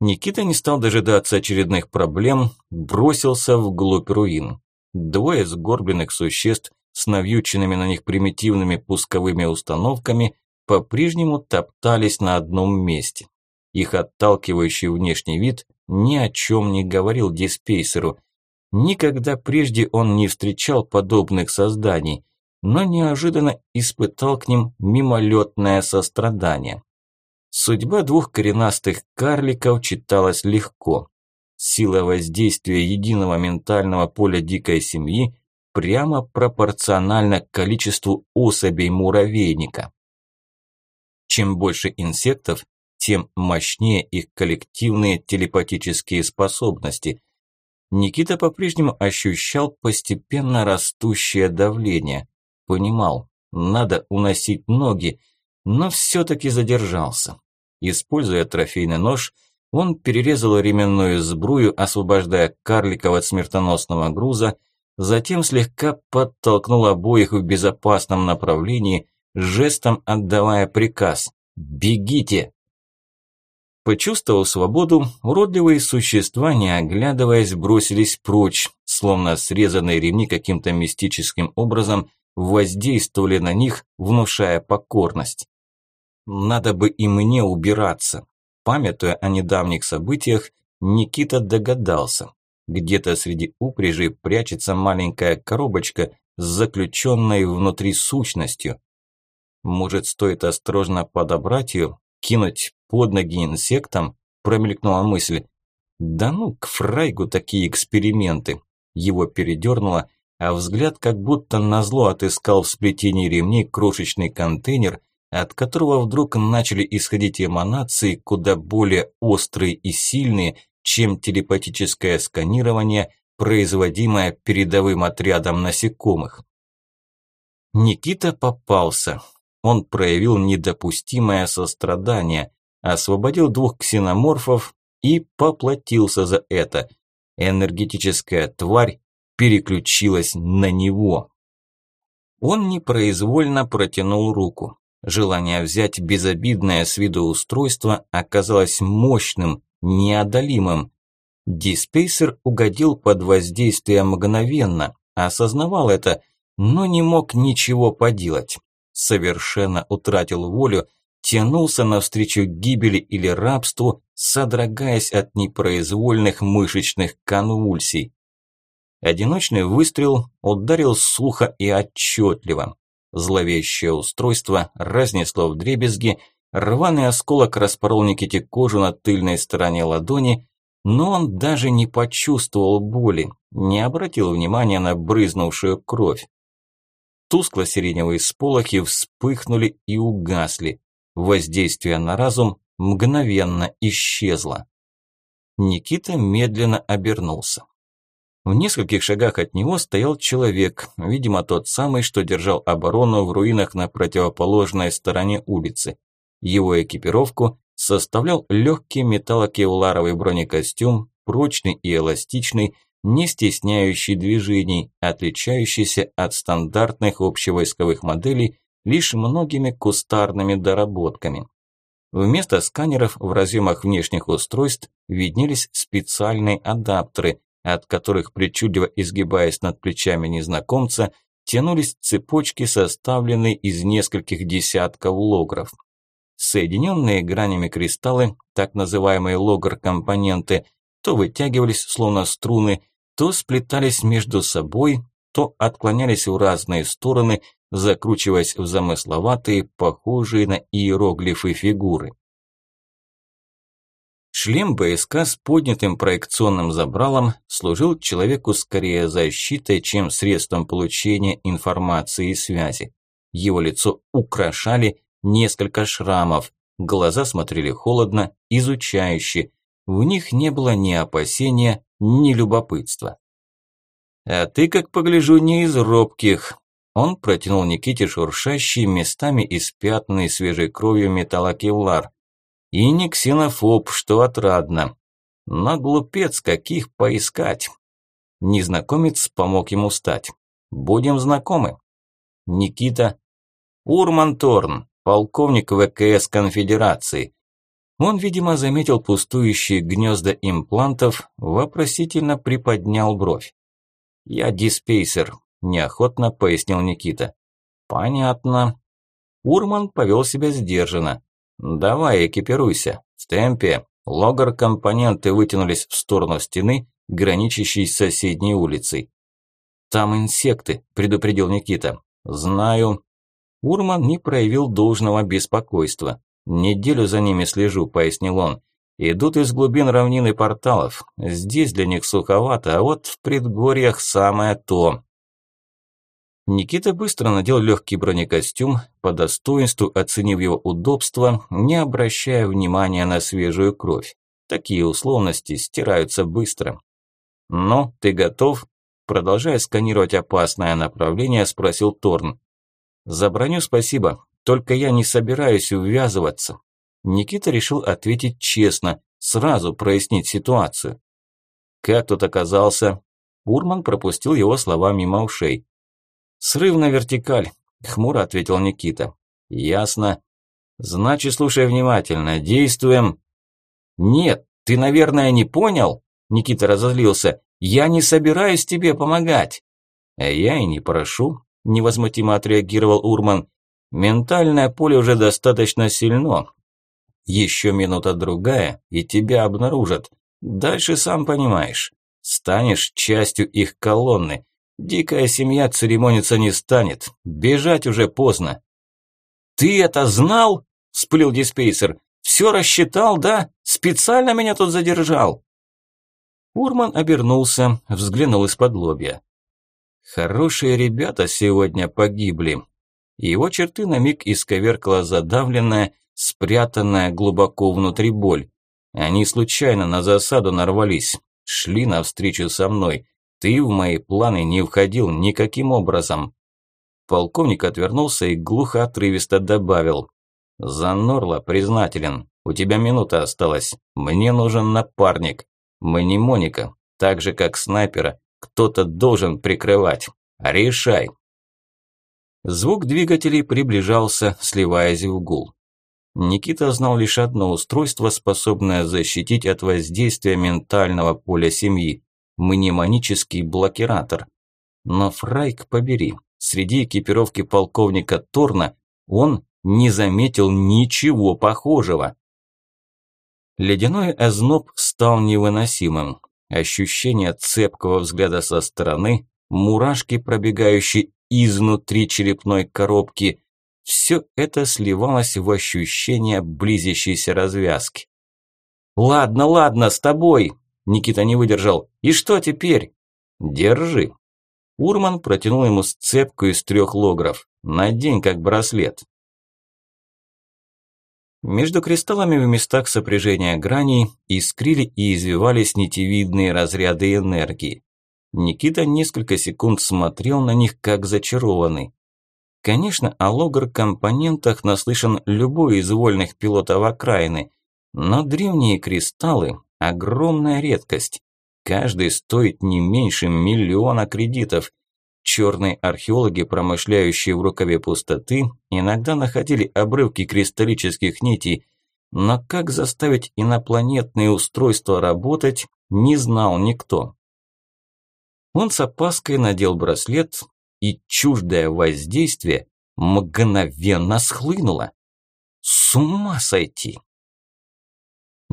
Никита не стал дожидаться очередных проблем, бросился вглубь руин. Двое сгорбленных существ с навьюченными на них примитивными пусковыми установками по-прежнему топтались на одном месте. Их отталкивающий внешний вид ни о чем не говорил диспейсеру. Никогда прежде он не встречал подобных созданий, но неожиданно испытал к ним мимолетное сострадание. Судьба двух коренастых карликов читалась легко. Сила воздействия единого ментального поля дикой семьи прямо пропорциональна количеству особей муравейника. Чем больше инсектов, тем мощнее их коллективные телепатические способности. Никита по-прежнему ощущал постепенно растущее давление. Понимал, надо уносить ноги, но все-таки задержался. Используя трофейный нож, он перерезал ременную сбрую, освобождая карликов от смертоносного груза, затем слегка подтолкнул обоих в безопасном направлении, жестом отдавая приказ «Бегите!». Почувствовав свободу, уродливые существа, не оглядываясь, бросились прочь, словно срезанные ремни каким-то мистическим образом воздействовали на них, внушая покорность. Надо бы и мне убираться. Памятуя о недавних событиях, Никита догадался. Где-то среди упряжи прячется маленькая коробочка с заключенной внутри сущностью. Может, стоит осторожно подобрать ее, кинуть под ноги инсектам? Промелькнула мысль. Да ну, к фрайгу такие эксперименты. Его передернуло, а взгляд как будто назло отыскал в сплетении ремней крошечный контейнер – от которого вдруг начали исходить эманации куда более острые и сильные, чем телепатическое сканирование, производимое передовым отрядом насекомых. Никита попался. Он проявил недопустимое сострадание, освободил двух ксеноморфов и поплатился за это. Энергетическая тварь переключилась на него. Он непроизвольно протянул руку. Желание взять безобидное с виду устройство оказалось мощным, неодолимым. Диспейсер угодил под воздействие мгновенно, осознавал это, но не мог ничего поделать. Совершенно утратил волю, тянулся навстречу гибели или рабству, содрогаясь от непроизвольных мышечных конвульсий. Одиночный выстрел ударил сухо и отчетливо. Зловещее устройство разнесло в дребезги, рваный осколок распорол Никите кожу на тыльной стороне ладони, но он даже не почувствовал боли, не обратил внимания на брызнувшую кровь. Тускло-сиреневые сполохи вспыхнули и угасли. Воздействие на разум мгновенно исчезло. Никита медленно обернулся. В нескольких шагах от него стоял человек, видимо, тот самый, что держал оборону в руинах на противоположной стороне улицы. Его экипировку составлял легкий металлокевларовый бронекостюм, прочный и эластичный, не стесняющий движений, отличающийся от стандартных общевойсковых моделей лишь многими кустарными доработками. Вместо сканеров в разъемах внешних устройств виднелись специальные адаптеры, от которых, причудливо изгибаясь над плечами незнакомца, тянулись цепочки, составленные из нескольких десятков логров. Соединенные гранями кристаллы, так называемые логр-компоненты, то вытягивались словно струны, то сплетались между собой, то отклонялись в разные стороны, закручиваясь в замысловатые, похожие на иероглифы фигуры. Шлем БСК с поднятым проекционным забралом служил человеку скорее защитой, чем средством получения информации и связи. Его лицо украшали несколько шрамов, глаза смотрели холодно, изучающе, в них не было ни опасения, ни любопытства. «А ты, как погляжу, не из робких», он протянул Никите шуршащий, местами испятанный свежей кровью металлокевлар. И не ксенофоб, что отрадно. Но глупец каких поискать. Незнакомец помог ему встать. Будем знакомы. Никита Урман Торн, полковник ВКС Конфедерации. Он, видимо, заметил пустующие гнезда имплантов, вопросительно приподнял бровь. Я диспейсер, неохотно пояснил Никита. Понятно. Урман повел себя сдержанно. Давай, экипируйся. В темпе. Логар-компоненты вытянулись в сторону стены, граничащей с соседней улицей. «Там инсекты», – предупредил Никита. «Знаю». Урман не проявил должного беспокойства. «Неделю за ними слежу», – пояснил он. «Идут из глубин равнины порталов. Здесь для них суховато, а вот в предгорьях самое то». Никита быстро надел легкий бронекостюм, по достоинству оценив его удобство, не обращая внимания на свежую кровь. Такие условности стираются быстро. «Ну, ты готов?» Продолжая сканировать опасное направление, спросил Торн. «За броню спасибо, только я не собираюсь ввязываться». Никита решил ответить честно, сразу прояснить ситуацию. «Как тут оказался?» Урман пропустил его слова мимо ушей. «Срыв на вертикаль», – хмуро ответил Никита. «Ясно. Значит, слушай внимательно. Действуем». «Нет, ты, наверное, не понял?» Никита разозлился. «Я не собираюсь тебе помогать». «А я и не прошу», – невозмутимо отреагировал Урман. «Ментальное поле уже достаточно сильно. Еще минута-другая, и тебя обнаружат. Дальше сам понимаешь. Станешь частью их колонны. Дикая семья церемониться не станет. Бежать уже поздно. «Ты это знал?» – сплил диспейсер. «Все рассчитал, да? Специально меня тут задержал?» Урман обернулся, взглянул из-под лобья. «Хорошие ребята сегодня погибли». Его черты на миг исковеркала задавленная, спрятанная глубоко внутри боль. Они случайно на засаду нарвались, шли навстречу со мной. Ты в мои планы не входил никаким образом. Полковник отвернулся и глухо отрывисто добавил. За Норла признателен. У тебя минута осталась. Мне нужен напарник. Мы не Моника. Так же, как снайпера. Кто-то должен прикрывать. Решай. Звук двигателей приближался, сливаясь в гул. Никита знал лишь одно устройство, способное защитить от воздействия ментального поля семьи мнемонический блокиратор. Но Фрайк побери, среди экипировки полковника Торна он не заметил ничего похожего. Ледяной озноб стал невыносимым. Ощущение цепкого взгляда со стороны, мурашки, пробегающие изнутри черепной коробки, все это сливалось в ощущение близящейся развязки. «Ладно, ладно, с тобой!» Никита не выдержал. «И что теперь?» «Держи». Урман протянул ему сцепку из трех логров. «Надень как браслет». Между кристаллами в местах сопряжения граней искрили и извивались нитевидные разряды энергии. Никита несколько секунд смотрел на них как зачарованный. Конечно, о логр-компонентах наслышан любой из вольных пилотов окраины, Но древние кристаллы – огромная редкость. Каждый стоит не меньше миллиона кредитов. Черные археологи, промышляющие в рукаве пустоты, иногда находили обрывки кристаллических нитей, но как заставить инопланетные устройства работать, не знал никто. Он с опаской надел браслет, и чуждое воздействие мгновенно схлынуло. С ума сойти!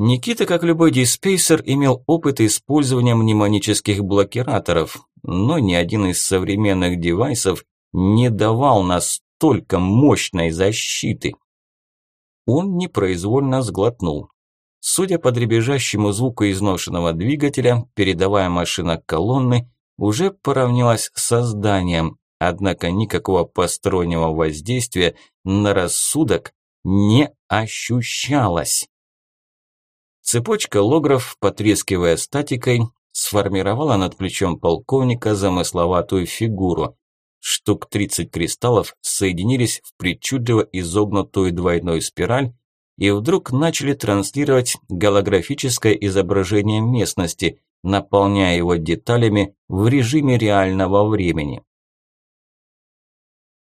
Никита, как любой диспейсер, имел опыт использования мнемонических блокираторов, но ни один из современных девайсов не давал настолько мощной защиты. Он непроизвольно сглотнул. Судя по дребезжащему звуку изношенного двигателя, передовая машина колонны уже поравнялась с созданием, однако никакого постороннего воздействия на рассудок не ощущалось. Цепочка логров, потрескивая статикой, сформировала над плечом полковника замысловатую фигуру. Штук 30 кристаллов соединились в причудливо изогнутую двойную спираль и вдруг начали транслировать голографическое изображение местности, наполняя его деталями в режиме реального времени.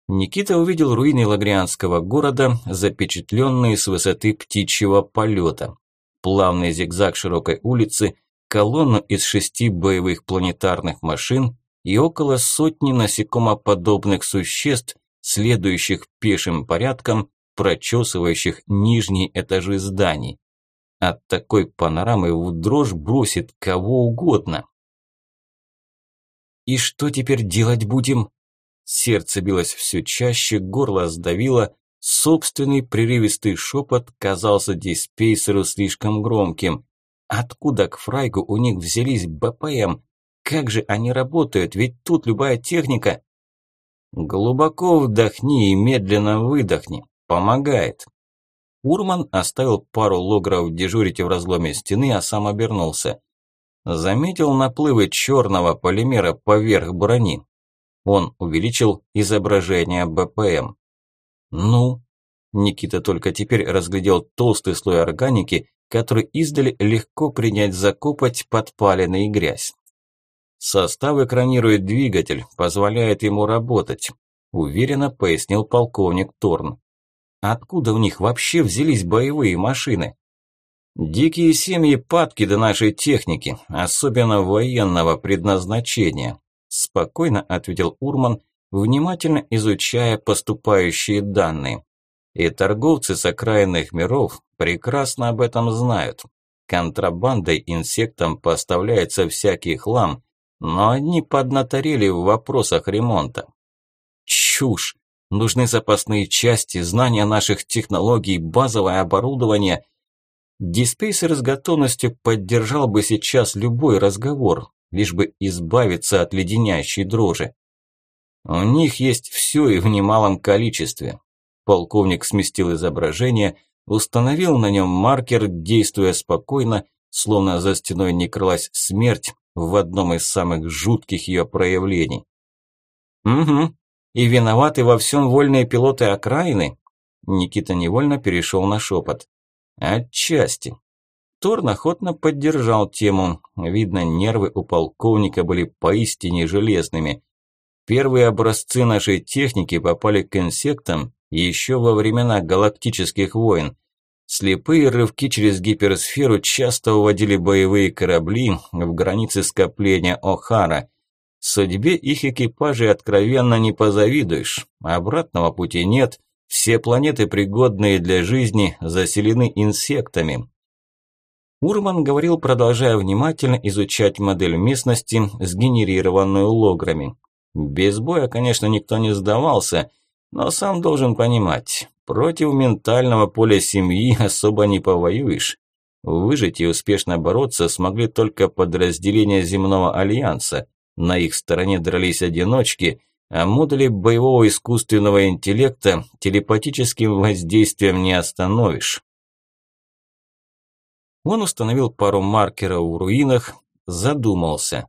Никита увидел руины Лагрианского города, запечатленные с высоты птичьего полета. Плавный зигзаг широкой улицы, колонну из шести боевых планетарных машин и около сотни насекомоподобных существ, следующих пешим порядком, прочесывающих нижние этажи зданий. От такой панорамы в дрожь бросит кого угодно. «И что теперь делать будем?» Сердце билось все чаще, горло сдавило, собственный прерывистый шепот казался диспейсеру слишком громким. Откуда к фрайгу у них взялись БПМ? Как же они работают? Ведь тут любая техника... Глубоко вдохни и медленно выдохни. Помогает. Урман оставил пару логров дежурить в разломе стены, а сам обернулся. Заметил наплывы черного полимера поверх брони. Он увеличил изображение БПМ. Ну? Никита только теперь разглядел толстый слой органики, который издали легко принять за копоть, подпаленный грязь. Состав экранирует двигатель, позволяет ему работать, уверенно пояснил полковник Торн. Откуда у них вообще взялись боевые машины? Дикие семьи падки до нашей техники, особенно военного предназначения, спокойно ответил Урман, внимательно изучая поступающие данные. И торговцы с окраинных миров прекрасно об этом знают. Контрабандой инсектам поставляется всякий хлам, но они поднаторели в вопросах ремонта. Чушь! Нужны запасные части, знания наших технологий, базовое оборудование. Диспейсер с готовностью поддержал бы сейчас любой разговор, лишь бы избавиться от леденящей дрожи. У них есть все и в немалом количестве. Полковник сместил изображение, установил на нем маркер, действуя спокойно, словно за стеной не крылась смерть в одном из самых жутких ее проявлений. «Угу, и виноваты во всем вольные пилоты окраины?» Никита невольно перешел на шепот. «Отчасти». Торн охотно поддержал тему. Видно, нервы у полковника были поистине железными. Первые образцы нашей техники попали к инсектам еще во времена галактических войн. Слепые рывки через гиперсферу часто уводили боевые корабли в границы скопления О'Хара. Судьбе их экипажей откровенно не позавидуешь. Обратного пути нет. Все планеты, пригодные для жизни, заселены инсектами. Урман говорил, продолжая внимательно изучать модель местности, сгенерированную лограми. Без боя, конечно, никто не сдавался, но сам должен понимать, против ментального поля семьи *laughs* особо не повоюешь. Выжить и успешно бороться смогли только подразделения земного альянса. На их стороне дрались одиночки, а модули боевого искусственного интеллекта телепатическим воздействием не остановишь. Он установил пару маркеров в руинах, задумался.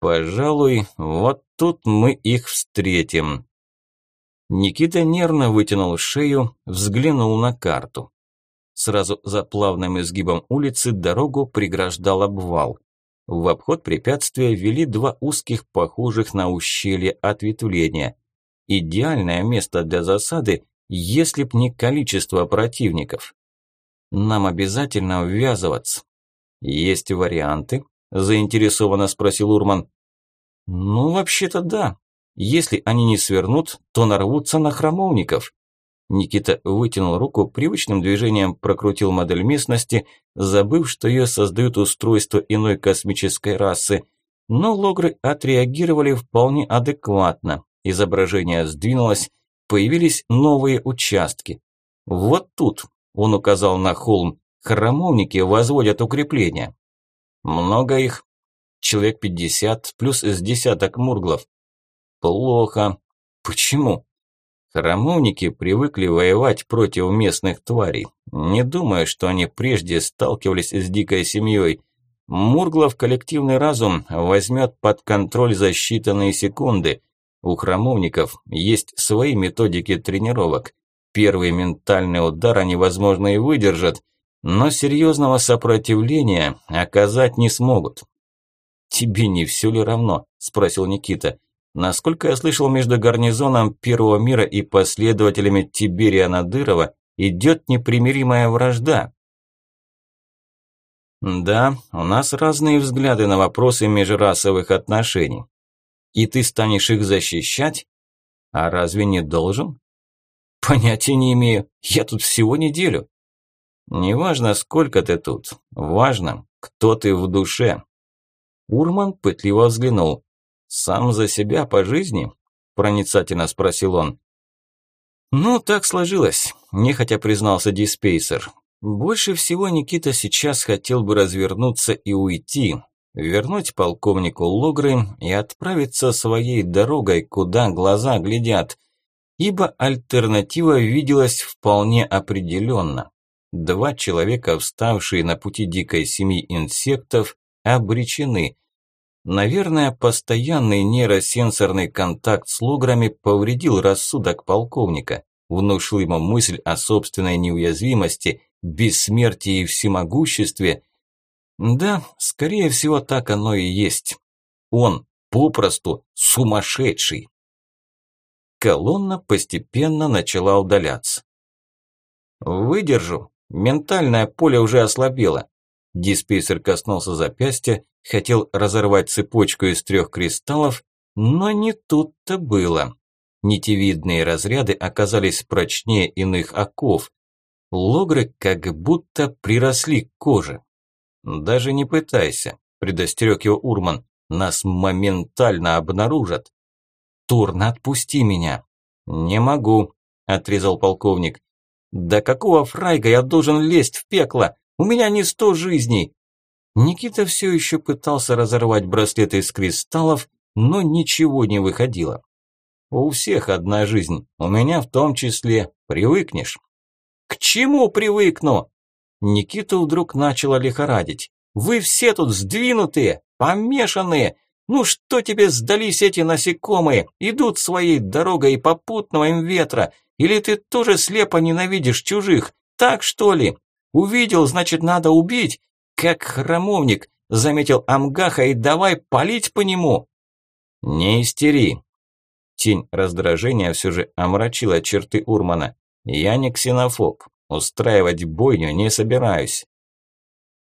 Пожалуй, вот тут мы их встретим. Никита нервно вытянул шею, взглянул на карту. Сразу за плавным изгибом улицы дорогу преграждал обвал. В обход препятствия вели два узких, похожих на ущелье ответвления. Идеальное место для засады, если б не количество противников. Нам обязательно ввязываться. Есть варианты? Заинтересованно спросил Урман. Ну, вообще-то да. Если они не свернут, то нарвутся на храмовников. Никита вытянул руку, привычным движением прокрутил модель местности, забыв, что ее создают устройство иной космической расы. Но логры отреагировали вполне адекватно. Изображение сдвинулось, появились новые участки. Вот тут, он указал на холм, храмовники возводят укрепления. Много их. Человек пятьдесят, плюс с десяток мурглов. Плохо. Почему? Храмовники привыкли воевать против местных тварей. Не думаю, что они прежде сталкивались с дикой семьей. Мурглов коллективный разум возьмет под контроль за считанные секунды. У храмовников есть свои методики тренировок. Первый ментальный удар они, возможно, и выдержат, но серьезного сопротивления оказать не смогут. «Тебе не все ли равно?» – спросил Никита. Насколько я слышал, между гарнизоном Первого мира и последователями Тиберия Надырова идет непримиримая вражда. Да, у нас разные взгляды на вопросы межрасовых отношений. И ты станешь их защищать? А разве не должен? Понятия не имею. Я тут всего неделю. Неважно, сколько ты тут. Важно, кто ты в душе. Урман пытливо взглянул. «Сам за себя по жизни?» – проницательно спросил он. «Ну, так сложилось», – нехотя признался Диспейсер. «Больше всего Никита сейчас хотел бы развернуться и уйти, вернуть полковнику Логры и отправиться своей дорогой, куда глаза глядят, ибо альтернатива виделась вполне определенно. Два человека, вставшие на пути дикой семьи инсектов, обречены – Наверное, постоянный нейросенсорный контакт с лограми повредил рассудок полковника, внушил ему мысль о собственной неуязвимости, бессмертии и всемогуществе. Да, скорее всего, так оно и есть. Он попросту сумасшедший. Колонна постепенно начала удаляться. «Выдержу. Ментальное поле уже ослабело». Диспейсер коснулся запястья, хотел разорвать цепочку из трех кристаллов, но не тут-то было. Нитевидные разряды оказались прочнее иных оков. Логры как будто приросли к коже. «Даже не пытайся», – предостерег его Урман, – «нас моментально обнаружат». «Турн, отпусти меня». «Не могу», – отрезал полковник. «Да какого фрайга я должен лезть в пекло? У меня не сто жизней. Никита все еще пытался разорвать браслет из кристаллов, но ничего не выходило. У всех одна жизнь, у меня в том числе. Привыкнешь. К чему привыкну? Никиту вдруг начало лихорадить. Вы все тут сдвинутые, помешанные. Ну что тебе сдались эти насекомые? Идут своей дорогой и попутного им ветра. Или ты тоже слепо ненавидишь чужих? Так что ли? Увидел, значит, надо убить как храмовник, заметил Амгаха, и давай палить по нему. Не истери. Тень раздражения все же омрачила черты Урмана. Я не ксенофоб, устраивать бойню не собираюсь.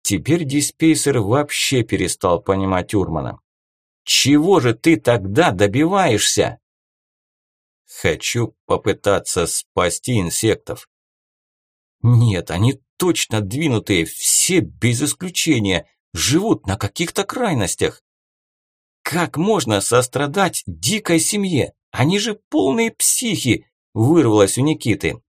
Теперь диспейсер вообще перестал понимать Урмана. «Чего же ты тогда добиваешься?» «Хочу попытаться спасти инсектов». «Нет, они точно двинутые, все без исключения, живут на каких-то крайностях. Как можно сострадать дикой семье? Они же полные психи, вырвалось у Никиты.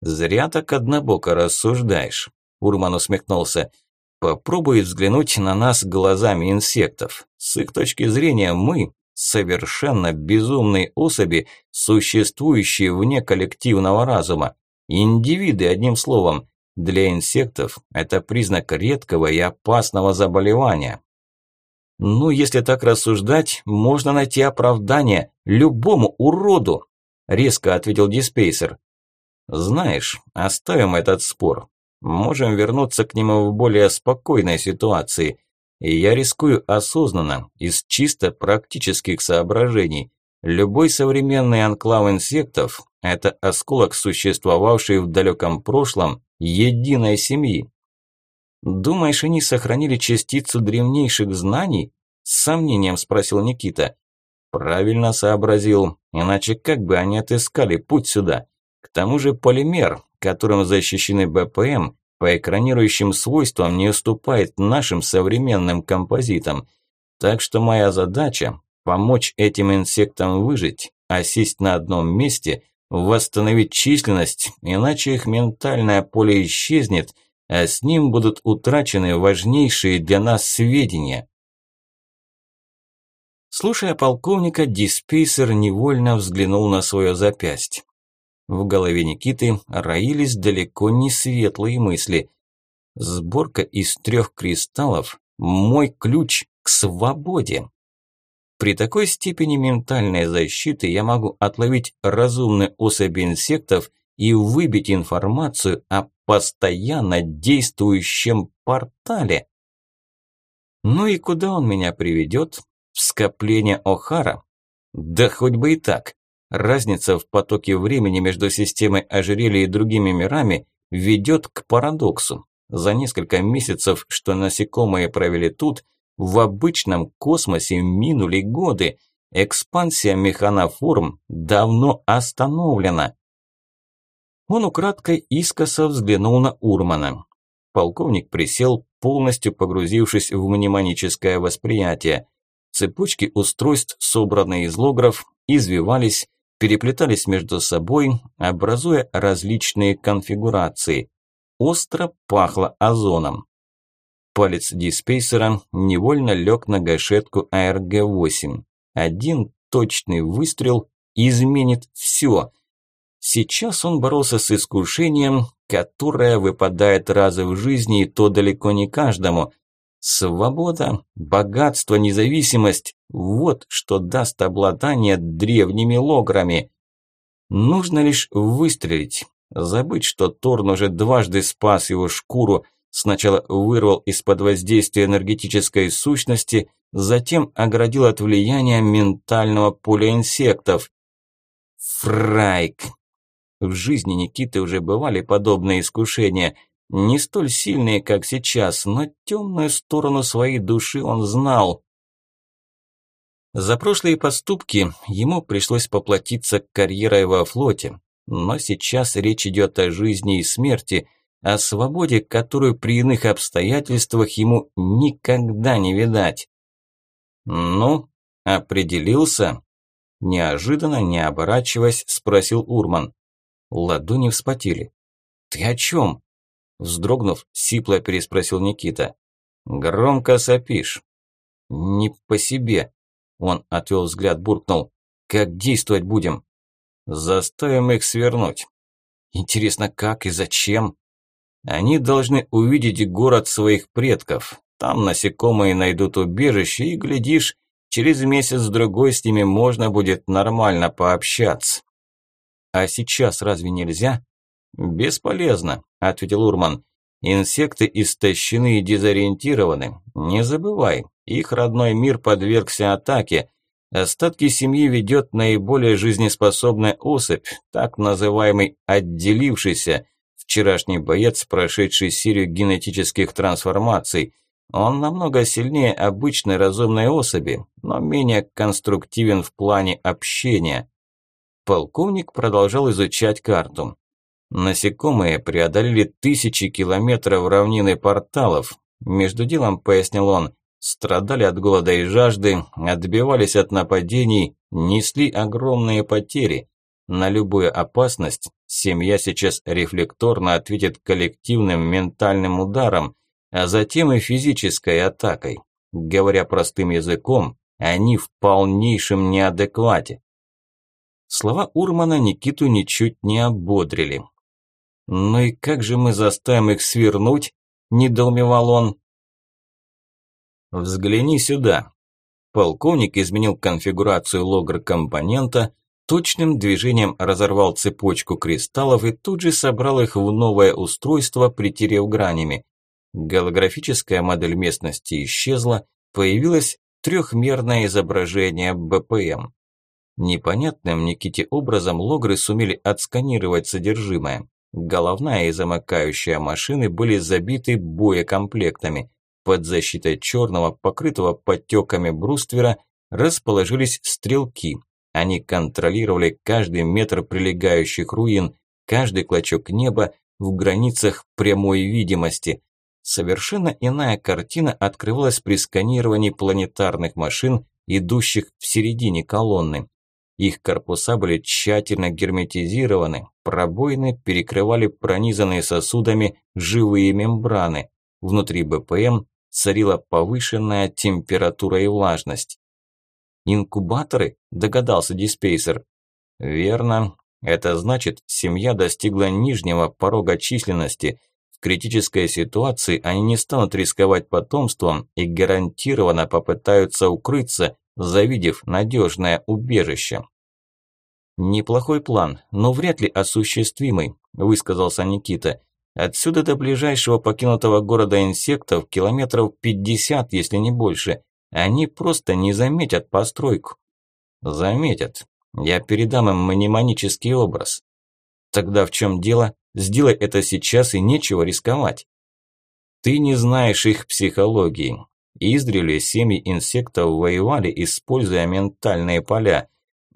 Зря так однобоко рассуждаешь, Урман усмехнулся. Попробуй взглянуть на нас глазами инсектов. С их точки зрения мы совершенно безумные особи, существующие вне коллективного разума. Индивиды, одним словом, для инсектов это признак редкого и опасного заболевания. Ну, если так рассуждать, можно найти оправдание любому уроду, резко ответил диспейсер. Знаешь, оставим этот спор. Можем вернуться к нему в более спокойной ситуации. И я рискую осознанно, из чисто практических соображений. Любой современный анклав инсектов – это осколок существовавшей в далеком прошлом единой семьи. Думаешь, они сохранили частицу древнейших знаний? С сомнением спросил Никита. Правильно сообразил, иначе как бы они отыскали путь сюда? К тому же полимер, которым защищены БПМ, по экранирующим свойствам не уступает нашим современным композитам. Так что моя задача – помочь этим инсектам выжить, а сесть на одном месте, восстановить численность, иначе их ментальное поле исчезнет, а с ним будут утрачены важнейшие для нас сведения. Слушая полковника, диспейсер невольно взглянул на свое запястье. В голове Никиты роились далеко не светлые мысли. Сборка из трех кристаллов – мой ключ к свободе. При такой степени ментальной защиты я могу отловить разумные особи инсектов и выбить информацию о постоянно действующем портале. Ну и куда он меня приведет? В скопление О'Хара? Да хоть бы и так. Разница в потоке времени между системой ожерелья и другими мирами ведет к парадоксу. За несколько месяцев, что насекомые провели тут, в обычном космосе минули годы. Экспансия механоформ давно остановлена. Он украдкой искоса взглянул на Урмана. Полковник присел, полностью погрузившись в мнемоническое восприятие. Цепочки устройств, собранные из логров, извивались, переплетались между собой, образуя различные конфигурации. Остро пахло озоном. Палец диспейсера невольно лег на гашетку АРГ-8. Один точный выстрел изменит все. Сейчас он боролся с искушением, которое выпадает раз в жизни, и то далеко не каждому. Свобода, богатство, независимость – вот что даст обладание древними лограми. Нужно лишь выстрелить, забыть, что Торн уже дважды спас его шкуру, сначала вырвал из-под воздействия энергетической сущности, затем оградил от влияния ментального поля инсектов. Фрайк! В жизни Никиты уже бывали подобные искушения – не столь сильные, как сейчас, но темную сторону своей души он знал. За прошлые поступки ему пришлось поплатиться карьерой во флоте, но сейчас речь идет о жизни и смерти, о свободе, которую при иных обстоятельствах ему никогда не видать. «Ну, определился?» Неожиданно, не оборачиваясь, спросил Урман. Ладони вспотели. «Ты о чем?» Вздрогнув, сипло переспросил Никита. «Громко сопишь». «Не по себе», – он отвел взгляд, буркнул. «Как действовать будем?» «Заставим их свернуть». «Интересно, как и зачем?» «Они должны увидеть город своих предков. Там насекомые найдут убежище и, глядишь, через месяц-другой с ними можно будет нормально пообщаться». «А сейчас разве нельзя?» «Бесполезно», – ответил Урман. «Инсекты истощены и дезориентированы. Не забывай, их родной мир подвергся атаке. Остатки семьи ведет наиболее жизнеспособная особь, так называемый «отделившийся», вчерашний боец, прошедший серию генетических трансформаций. Он намного сильнее обычной разумной особи, но менее конструктивен в плане общения. Полковник продолжал изучать карту. Насекомые преодолели тысячи километров равнины порталов. Между делом, пояснил он, страдали от голода и жажды, отбивались от нападений, несли огромные потери. На любую опасность семья сейчас рефлекторно ответит коллективным ментальным ударом, а затем и физической атакой. Говоря простым языком, они в полнейшем неадеквате. Слова Урмана Никиту ничуть не ободрили. «Ну и как же мы заставим их свернуть?» – недоумевал он. «Взгляни сюда». Полковник изменил конфигурацию логр компонента, точным движением разорвал цепочку кристаллов и тут же собрал их в новое устройство, притерев гранями. Голографическая модель местности исчезла, появилось трехмерное изображение БПМ. Непонятным Никите образом логры сумели отсканировать содержимое. Головная и замыкающая машины были забиты боекомплектами. Под защитой черного, покрытого подтеками бруствера, расположились стрелки. Они контролировали каждый метр прилегающих руин, каждый клочок неба в границах прямой видимости. Совершенно иная картина открывалась при сканировании планетарных машин, идущих в середине колонны. Их корпуса были тщательно герметизированы, пробоины перекрывали пронизанные сосудами живые мембраны. Внутри БПМ царила повышенная температура и влажность. «Инкубаторы?» – догадался диспейсер. «Верно. Это значит, семья достигла нижнего порога численности. В критической ситуации они не станут рисковать потомством и гарантированно попытаются укрыться, завидев надежное убежище. «Неплохой план, но вряд ли осуществимый», – высказался Никита. «Отсюда до ближайшего покинутого города инсектов километров 50, если не больше. Они просто не заметят постройку». «Заметят. Я передам им мнемонический образ». «Тогда в чем дело? Сделай это сейчас и нечего рисковать». «Ты не знаешь их психологии. Издревле семьи инсектов воевали, используя ментальные поля.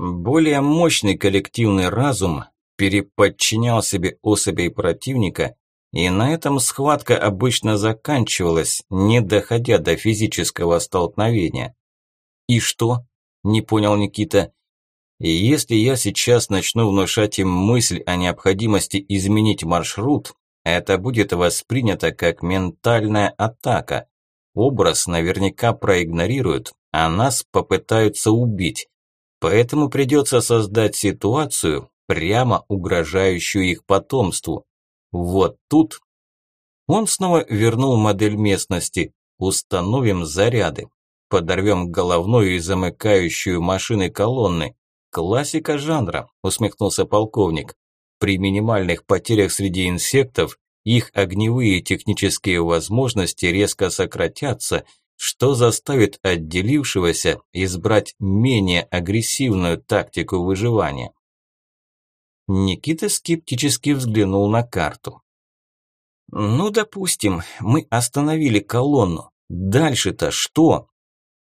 Более мощный коллективный разум переподчинял себе особей противника, и на этом схватка обычно заканчивалась, не доходя до физического столкновения. «И что?» – не понял Никита. И «Если я сейчас начну внушать им мысль о необходимости изменить маршрут, это будет воспринято как ментальная атака. Образ наверняка проигнорируют, а нас попытаются убить. Поэтому придется создать ситуацию, прямо угрожающую их потомству. Вот тут он снова вернул модель местности. Установим заряды. Подорвем головную и замыкающую машины колонны. Классика жанра, усмехнулся полковник. При минимальных потерях среди инсектов их огневые технические возможности резко сократятся, что заставит отделившегося избрать менее агрессивную тактику выживания. Никита скептически взглянул на карту. «Ну, допустим, мы остановили колонну. Дальше-то что?»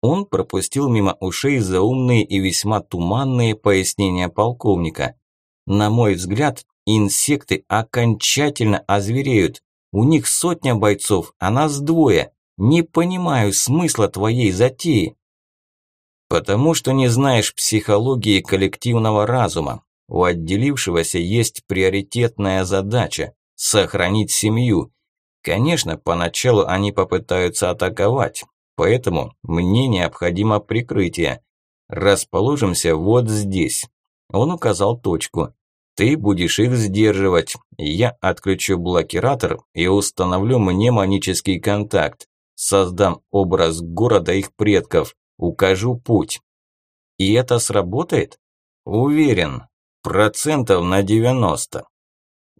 Он пропустил мимо ушей заумные и весьма туманные пояснения полковника. На мой взгляд, Инсекты окончательно озвереют. У них сотня бойцов, а нас двое. Не понимаю смысла твоей затеи. Потому что не знаешь психологии коллективного разума. У отделившегося есть приоритетная задача – сохранить семью. Конечно, поначалу они попытаются атаковать, поэтому мне необходимо прикрытие. Расположимся вот здесь. Он указал точку. Ты будешь их сдерживать. Я отключу блокиратор и установлю мнемонический контакт. Создам образ города их предков. Укажу путь. И это сработает? Уверен. Процентов на 90.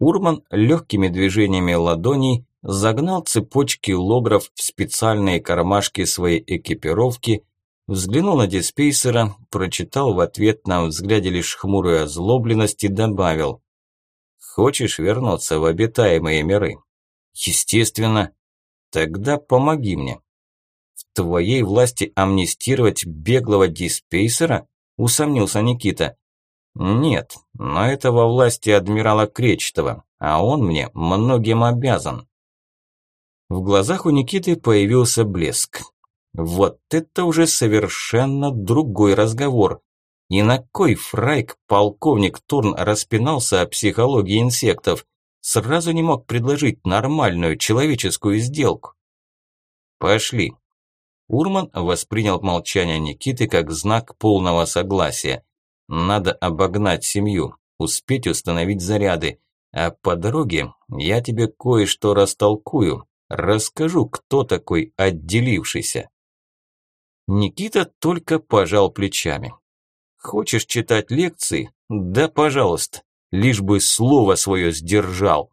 Урман легкими движениями ладоней загнал цепочки логров в специальные кармашки своей экипировки Взглянул на диспейсера, прочитал в ответ на взгляде лишь хмурую озлобленность и добавил. «Хочешь вернуться в обитаемые миры?» «Естественно. Тогда помоги мне». «В твоей власти амнистировать беглого диспейсера?» – усомнился Никита. «Нет, но это во власти адмирала Кречетова, а он мне многим обязан». В глазах у Никиты появился блеск. Вот это уже совершенно другой разговор. И на кой фрайк полковник Турн распинался о психологии инсектов? Сразу не мог предложить нормальную человеческую сделку. Пошли. Урман воспринял молчание Никиты как знак полного согласия. Надо обогнать семью, успеть установить заряды. А по дороге я тебе кое-что растолкую. Расскажу, кто такой отделившийся. Никита только пожал плечами. Хочешь читать лекции? Да, пожалуйста, лишь бы слово свое сдержал.